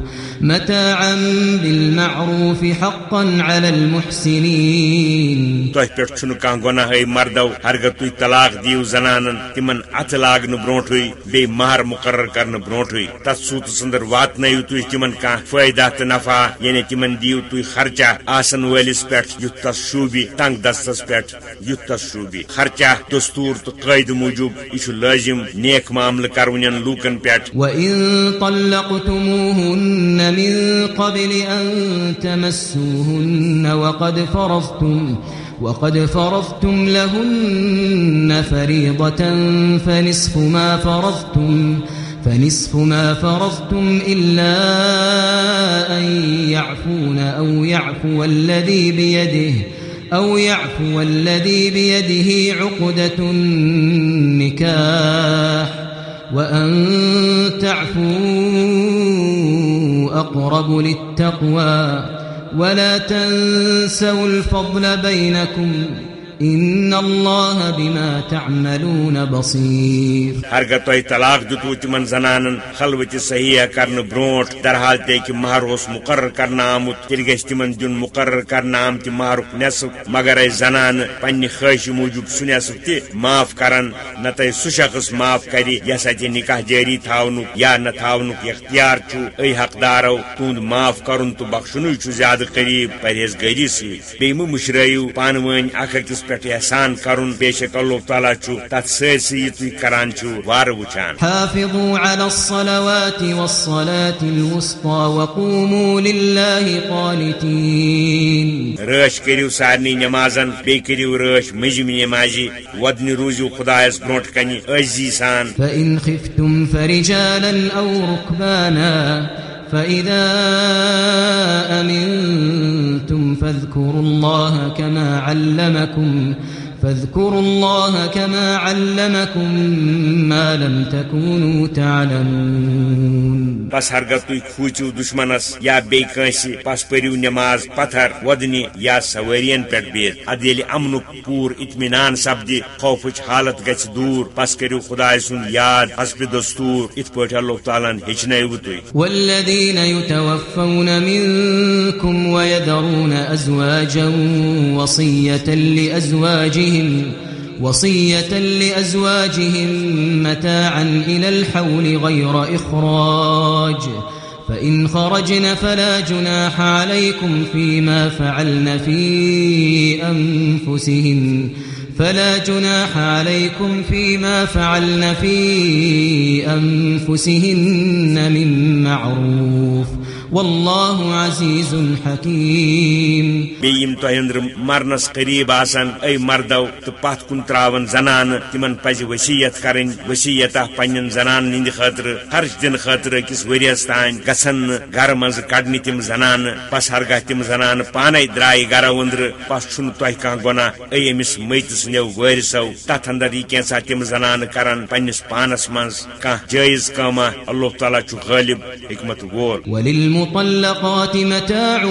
متاعا بالمعروف حقا على المحسنين. تہ پہ کان گناہ مردو ہرگہ تھی طلاق دیو زنانن تمن ات لاگن بروٹھے بی مہر مقرر کرن بروٹھے تت سوت سندر واتن تھی تمن کان فائدہ تو نفع یعنی تمن دیو تھی خرچہ آسن ولس پہ یت تس شوبی تنگ دستس پہ یت تس شوبی خرچہ دستور تو قائد موجود یہ لازم نیک معاملہ کرون لوکن پہ وَإِن طَلَّقْتُمُوهُنَّ مِن قَبْلِ أَن تَمَسُّوهُنَّ وَقَدْ فَرَضْتُمْ، وقد فرضتم لهن فريضة فنصف ما فرضتم، فنصف ما فرضتم إلا أن يعفون أو يعفو الذي بيده، أو يعفو الذي بيده عقدة النكاح، وأن تعفوا أقرب للتقوى ولا تنسوا الفضل بينكم ان الله بما تعملون بصير ہرگہ تہ طلاق دتو تمن زنانن خلوت صحیح کرن بروٹ در حال تے کہ مہر اس مقرر کرنا آمت تیل گھس تمن دن مقرر کرنا آمت مہرک نصف مگر اے زنان پنہ خواہش موجود سہ نصف تہ معاف کرن نہ تہ سہ شخص معاف کری یس اتہ نکاح جاری تھاونک یا نہ تھاونک اختیار چھو اے حقدارو تہد معاف کرن تو بخشن چھ زیادہ قریب پرہیز گری سی بیم مشرائیو پان ون اخ اکس پہ احسان کرن بے شک اللہ تعالیٰ چھو تت سرسی تھی کران چھو وار وچان حافظوا على الصلوات والصلاة الوسطى وقوموا لله قانتين رش کریو سارنی نمازن بے کریو رش مجم نمازی ودن روزو خدایس برونٹ کنی عزی سان فإن خفتم فرجالا أو ركبانا فإذا أمنتم فاذكروا الله كما علمكم فاذكروا الله كما علمكم ما لم تكونوا تعلمون. بس ہرگہ تھی کھوچو دشمنس یا بی کنسی پس پریو نماز پتھر ودنی یا سوارین پہ بید اد یل امنک پور اطمینان سپدی خوفچ حالت گژھِ دور۔ پس کریو خدائے سن یاد حسب دستور۔ ات پٲٹھۍ اللہ تعالیٰ ہیٚچھنٲیوٕ تُہۍ۔ والذين يتوفون منكم ويذرون أزواجا وصية لأزواجهم وصية لأزواجهم متاعا إلى الحول غير إخراج فإن خرجن فلا جناح عليكم فيما فعلن في أنفسهن فلا جناح عليكم فيما فعلن في أنفسهن من معروف والله عزيز حكيم بیم تہندر مرنس قریب آسان اے مردو تو پت کن تراون زنان تمن پز وصیت کرن وصیت پنن زنان ہند خاطر خرچ دن خاطر اکس ورس تان گھن گھر مز تم زنان پس ہرگاہ تم زنان پانے درائے گھر اندر پس چھ تہ کھانا گناہ اے امس میت سندو وارثو تت اندر یہ کینسا تم زنان کران پنس پانس مز کھانا جائز کاما اللہ تعالیٰ چھ غالب حکمت وول وللمطلقات متاع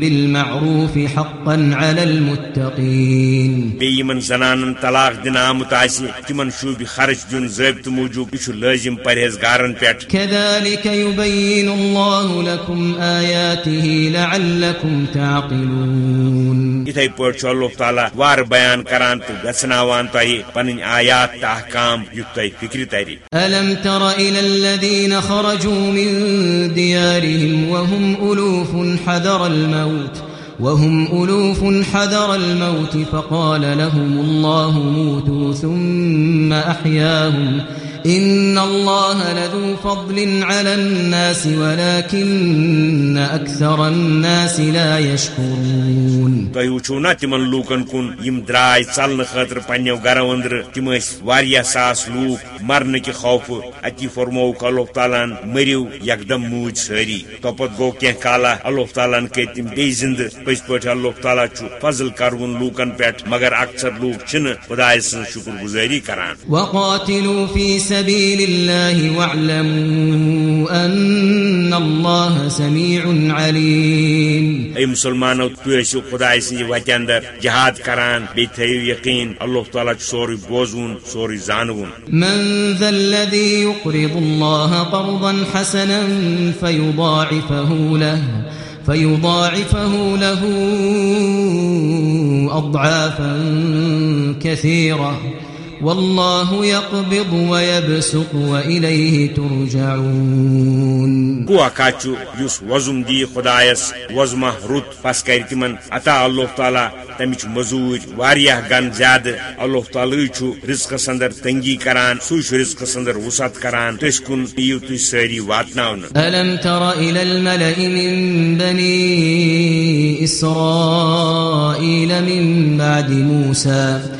بالمعروف حقا على المتقين. بیمن زنان طلاق دن آمت آسی تمن شوب خرچ دن ضابط موجود یہ لازم پرہیزگارن پہ كذلك يبين الله لكم آياته لعلكم تعقلون. اتھے پٲٹھۍ اللہ تعالیٰ وار بیان کران تو گژھناوان تۄہہِ پنٕنۍ آیات تہٕ احکام یُتھ تۄہہِ فکرِ ترِ ألم تر إلى الذين خرجوا من ديارهم وهم ألوف حذر الموت، وهم ألوف حذر الموت فقال لهم الله موتوا ثم أحياهم۔ إن الله لذو فضل على الناس ولكن أكثر الناس لا يشكرون. تۄہہِ وٕچھو نا تِمن لوٗکن کُن یِم درٛاے ژلنہٕ خٲطرٕ پننیو گرو أنٛدرٕ تِم ٲسۍ واریاہ ساس لوٗکھ مرنہٕ کہِ خوفہٕ اتی فرمووُکھ اللہ تعالیٰ مٔرِو یکدم موٗدۍ سٲری۔ توپت گوٚو کینٛہہ کالا اللہ تعالیٰ کٔرۍ تِم بیٚیہِ زِندٕ۔ پٔزۍ پٲٹھۍ اللہ تعالیٰ چھُ فضل کرون لوٗکن پٮ۪ٹھ مگر اکثر لوٗکھ چھِنہٕ خداے سٕنٛز شُکر گُزٲری کران۔ وقاتلوا في سبيل الله واعلموا أن الله سميع عليم. اے مسلمانو خداے سٕنٛدِ وتہِ اندر جہاد کران یقیٖن اللہ تعالیٰ چھُ سورُے بوزوُن سورُے زانوُن. من ذا الذي يقرض الله قرضا حسنا فيضاعفه له فيضاعفه له أضعافا كثيرة. والله يقبض ويبسط وإليه ترجعون. کو اکاچو یس وزم دی خدایس وزمہ رت پس کر تمن عطا اللہ تعالی تمچ مزور واریاہ گن زیادہ اللہ تعالی چھ رزقس اندر تنگی کران سو چھ رزقس اندر وسعت کران. تس کن پیو ساری واتناون ألم تر إلى الملأ من بني إسرائيل من بعد موسى؟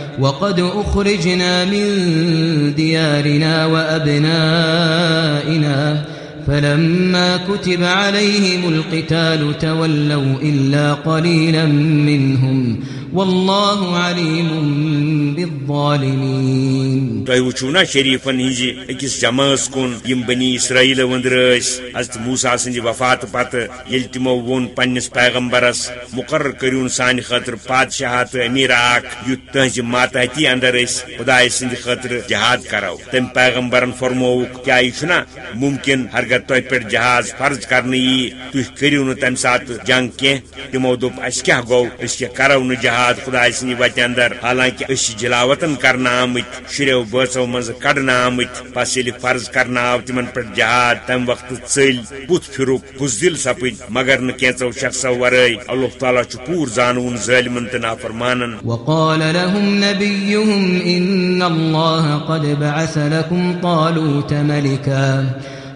وقد أخرجنا من ديارنا وأبنائنا فلما كتب عليهم القتال تولوا إلا قليلا منهم والله عليم بالظالمين تہ وچھو نا شریفن ہز اکس جماعت کن یم بنی اسرائیل وندر حضرت موسا سند وفات پتہ یل تمو پنس پیغمبرس مقرر کرون سان خاطر پادشاہ تو امیر اخ یت تہذ اندر اس. خدا سند خاطر جہاد کرو تم پیغمبرن فرمو کیا یہ چھنا ممکن ہرگہ تہ پہ جہاز فرض کرنے یہ تھی کرو نا تمہ سات جنگ کی تمو دپ اس کیا گو؟ اس کرو نا جہاد؟ خدا سند وتہ اندر، حالانکہ اس جلاوطن کرنا آمت شریو بچو مز کڑنا آمت پس یل فرض کرنا آو تمن پہ جہاد تم وقت ژل بت پھرک بزدل سپد مگر نہ کینچو شخصو ورائے اللہ تعالیٰ چھ پور زانون ظالمن تو نافرمانن وقال لهم نبيهم إن الله قد بعث لكم طالوت ملكا.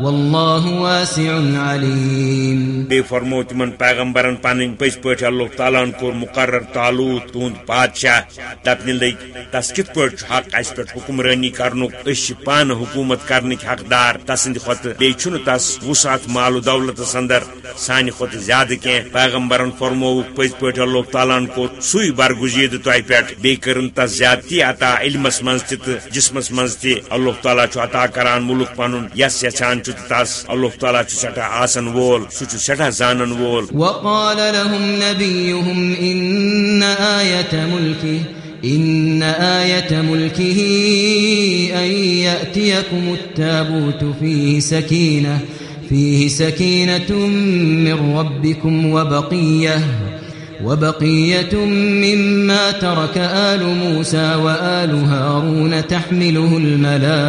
والله واسع عليم بی فرمو تمن پیغمبرن پن پز پہ اللہ تعالیٰ کور مقرر تعلق تہد بادشاہ دپن لگ تس کت پہ حق اس پہ حکمرانی کرنک اس پان حکومت کرنک حقدار، تسند کھت بی تس وسعت مال و دولت اندر سانہ کھت زیادہ کی پیغمبرن فرمو پز پہ اللہ تعالیٰ کور سوئی برگزید تہ پہ بی کرن تس زیادتی عطا علمس مز تہ جسمس مز تہ اللہ تعالیٰ عطا کران ملک پن یس یچان تس۔ اللہ تعالیٰ سٹھا آسن وول سہ سٹھا زانن وول۔ وقال لهم نبيهم إن آية ملكه، إن آية ملكه أن يأتيكم التابوت فيه سكينة فيه سكينة من ربكم وبقية وبقية مما ترك آل موسى وآل هارون تحمله الملائكة.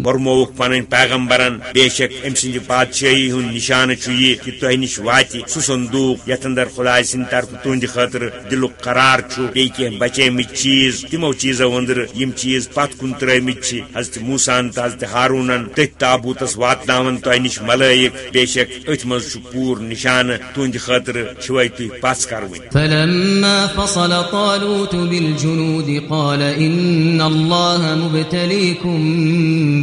مؤمنين برموک پن پیغمبرن بے شک ام سند بادشاہی ہند نشانہ یہ کہ تہ نش وات سہ صندوق یت اندر خدا سند طرف تہند خاطر دلک قرار بی کی بچے مت چیز تمو چیزو اندر یم چیز پت کن ترمت حضرت موسان تو حضرت ہارونن تھی تابوتس واتن تہ نش ملائک بے شک ات مز پور نشانہ تہند خاطر چھوے تھی پس کرو بالجنود قال إن الله مبتليكم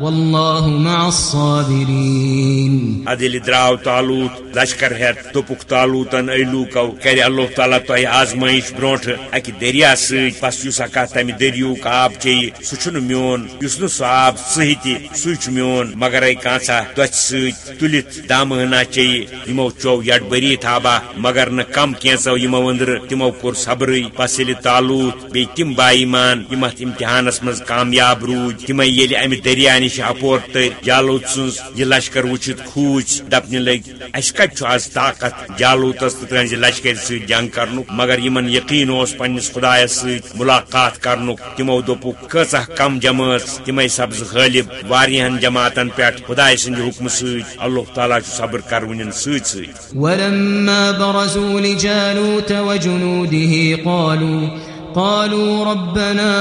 والله مع الصابرين ادل دراو تالوت لشکر ہیت دپک تالوتن اے لوکو کر اللہ تعالیٰ تہ آزمائش برونٹ اکہ دریا ست بس اس اکا تمہ دریوک آب چی سہ میون اس نو سہ آب سہی تہ میون، مگر اے کانسا دچ ست تلت دامہنا چی یمو چو یڈ بری تھابا، مگر نہ کم کینسو، یمو اندر تمو کور صبر بس یل تالوت بی تم بائی مان یم ات امتحانس مز کامیاب روز تم یل امہ دریا نش اپور تر جالوت سنز یہ لشکر وچت کھوچ دپنہ لگ اس کت آز طاقت جالوتس تو تہذ لشکر ست جنگ کرنک مگر یمن یقین اس پنس خدایس ست ملاقات کرنک تمو دپک کچھ کم جماعت تمے سبز غالب واریہن جماعتن پہ خدائے سند حکم ست اللہ تعالیٰ صبر کرون ست ست ولما برزوا لجالوت وجنوده قالوا قالوا ربنا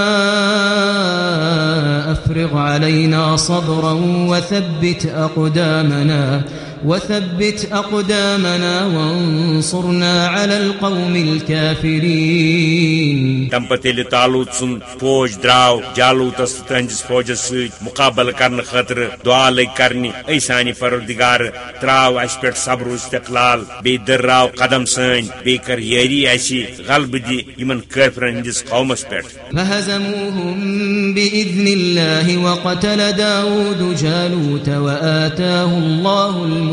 افرغ علينا صبرا وثبت اقدامنا وثبت أقدامنا وانصرنا على القوم الكافرين. تم پتہ تالوت سن فوج دراو جالوتس تہندس فوجس ست مقابل کرنے خاطر دعا لگ کرنی اے سانی پروردگار تراو اس پہ صبر و استقلال بی درراو قدم سن بی کر یری اسی غلب دی یمن کافرن ہندس قومس پہ فهزموهم بإذن الله وقتل داود جالوت وآتاه الله الملك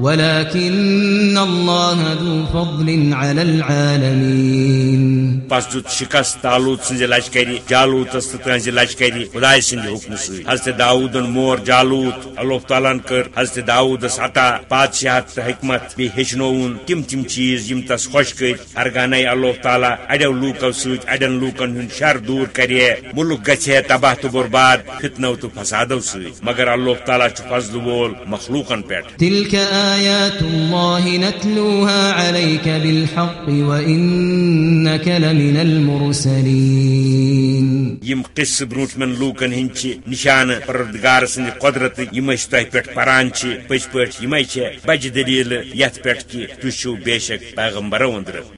ولكن الله ذو فضل على العالمين. پس دت شکست تالوت سنز لشکری جالوتس تو تہذ لشکری خدائے سند حکم سی حضرت داودن مور جالوت اللہ تعالیٰ کر حضرت داودس عطا بادشاہت تو حکمت بی تم تم چیز یم تس خوش کر ارگانے اللہ تعالیٰ اڑو لوکو ست اڑین لوکن ہند شر دور کرے ملک گھے تباہ تو برباد فتنو تو فسادو ست مگر اللہ تعالیٰ فضل وول مخلوقن پہ آيات الله نتلوها عليك بالحق وإنك لمن المرسلين. يم قص بروت من لوكن هنچ نشان پردگار سن قدرت يم تہ پٹ پران چھ پچ پٹ يم چھ بج دليل يت پٹ کی تشو بيشك پیغمبر وندر.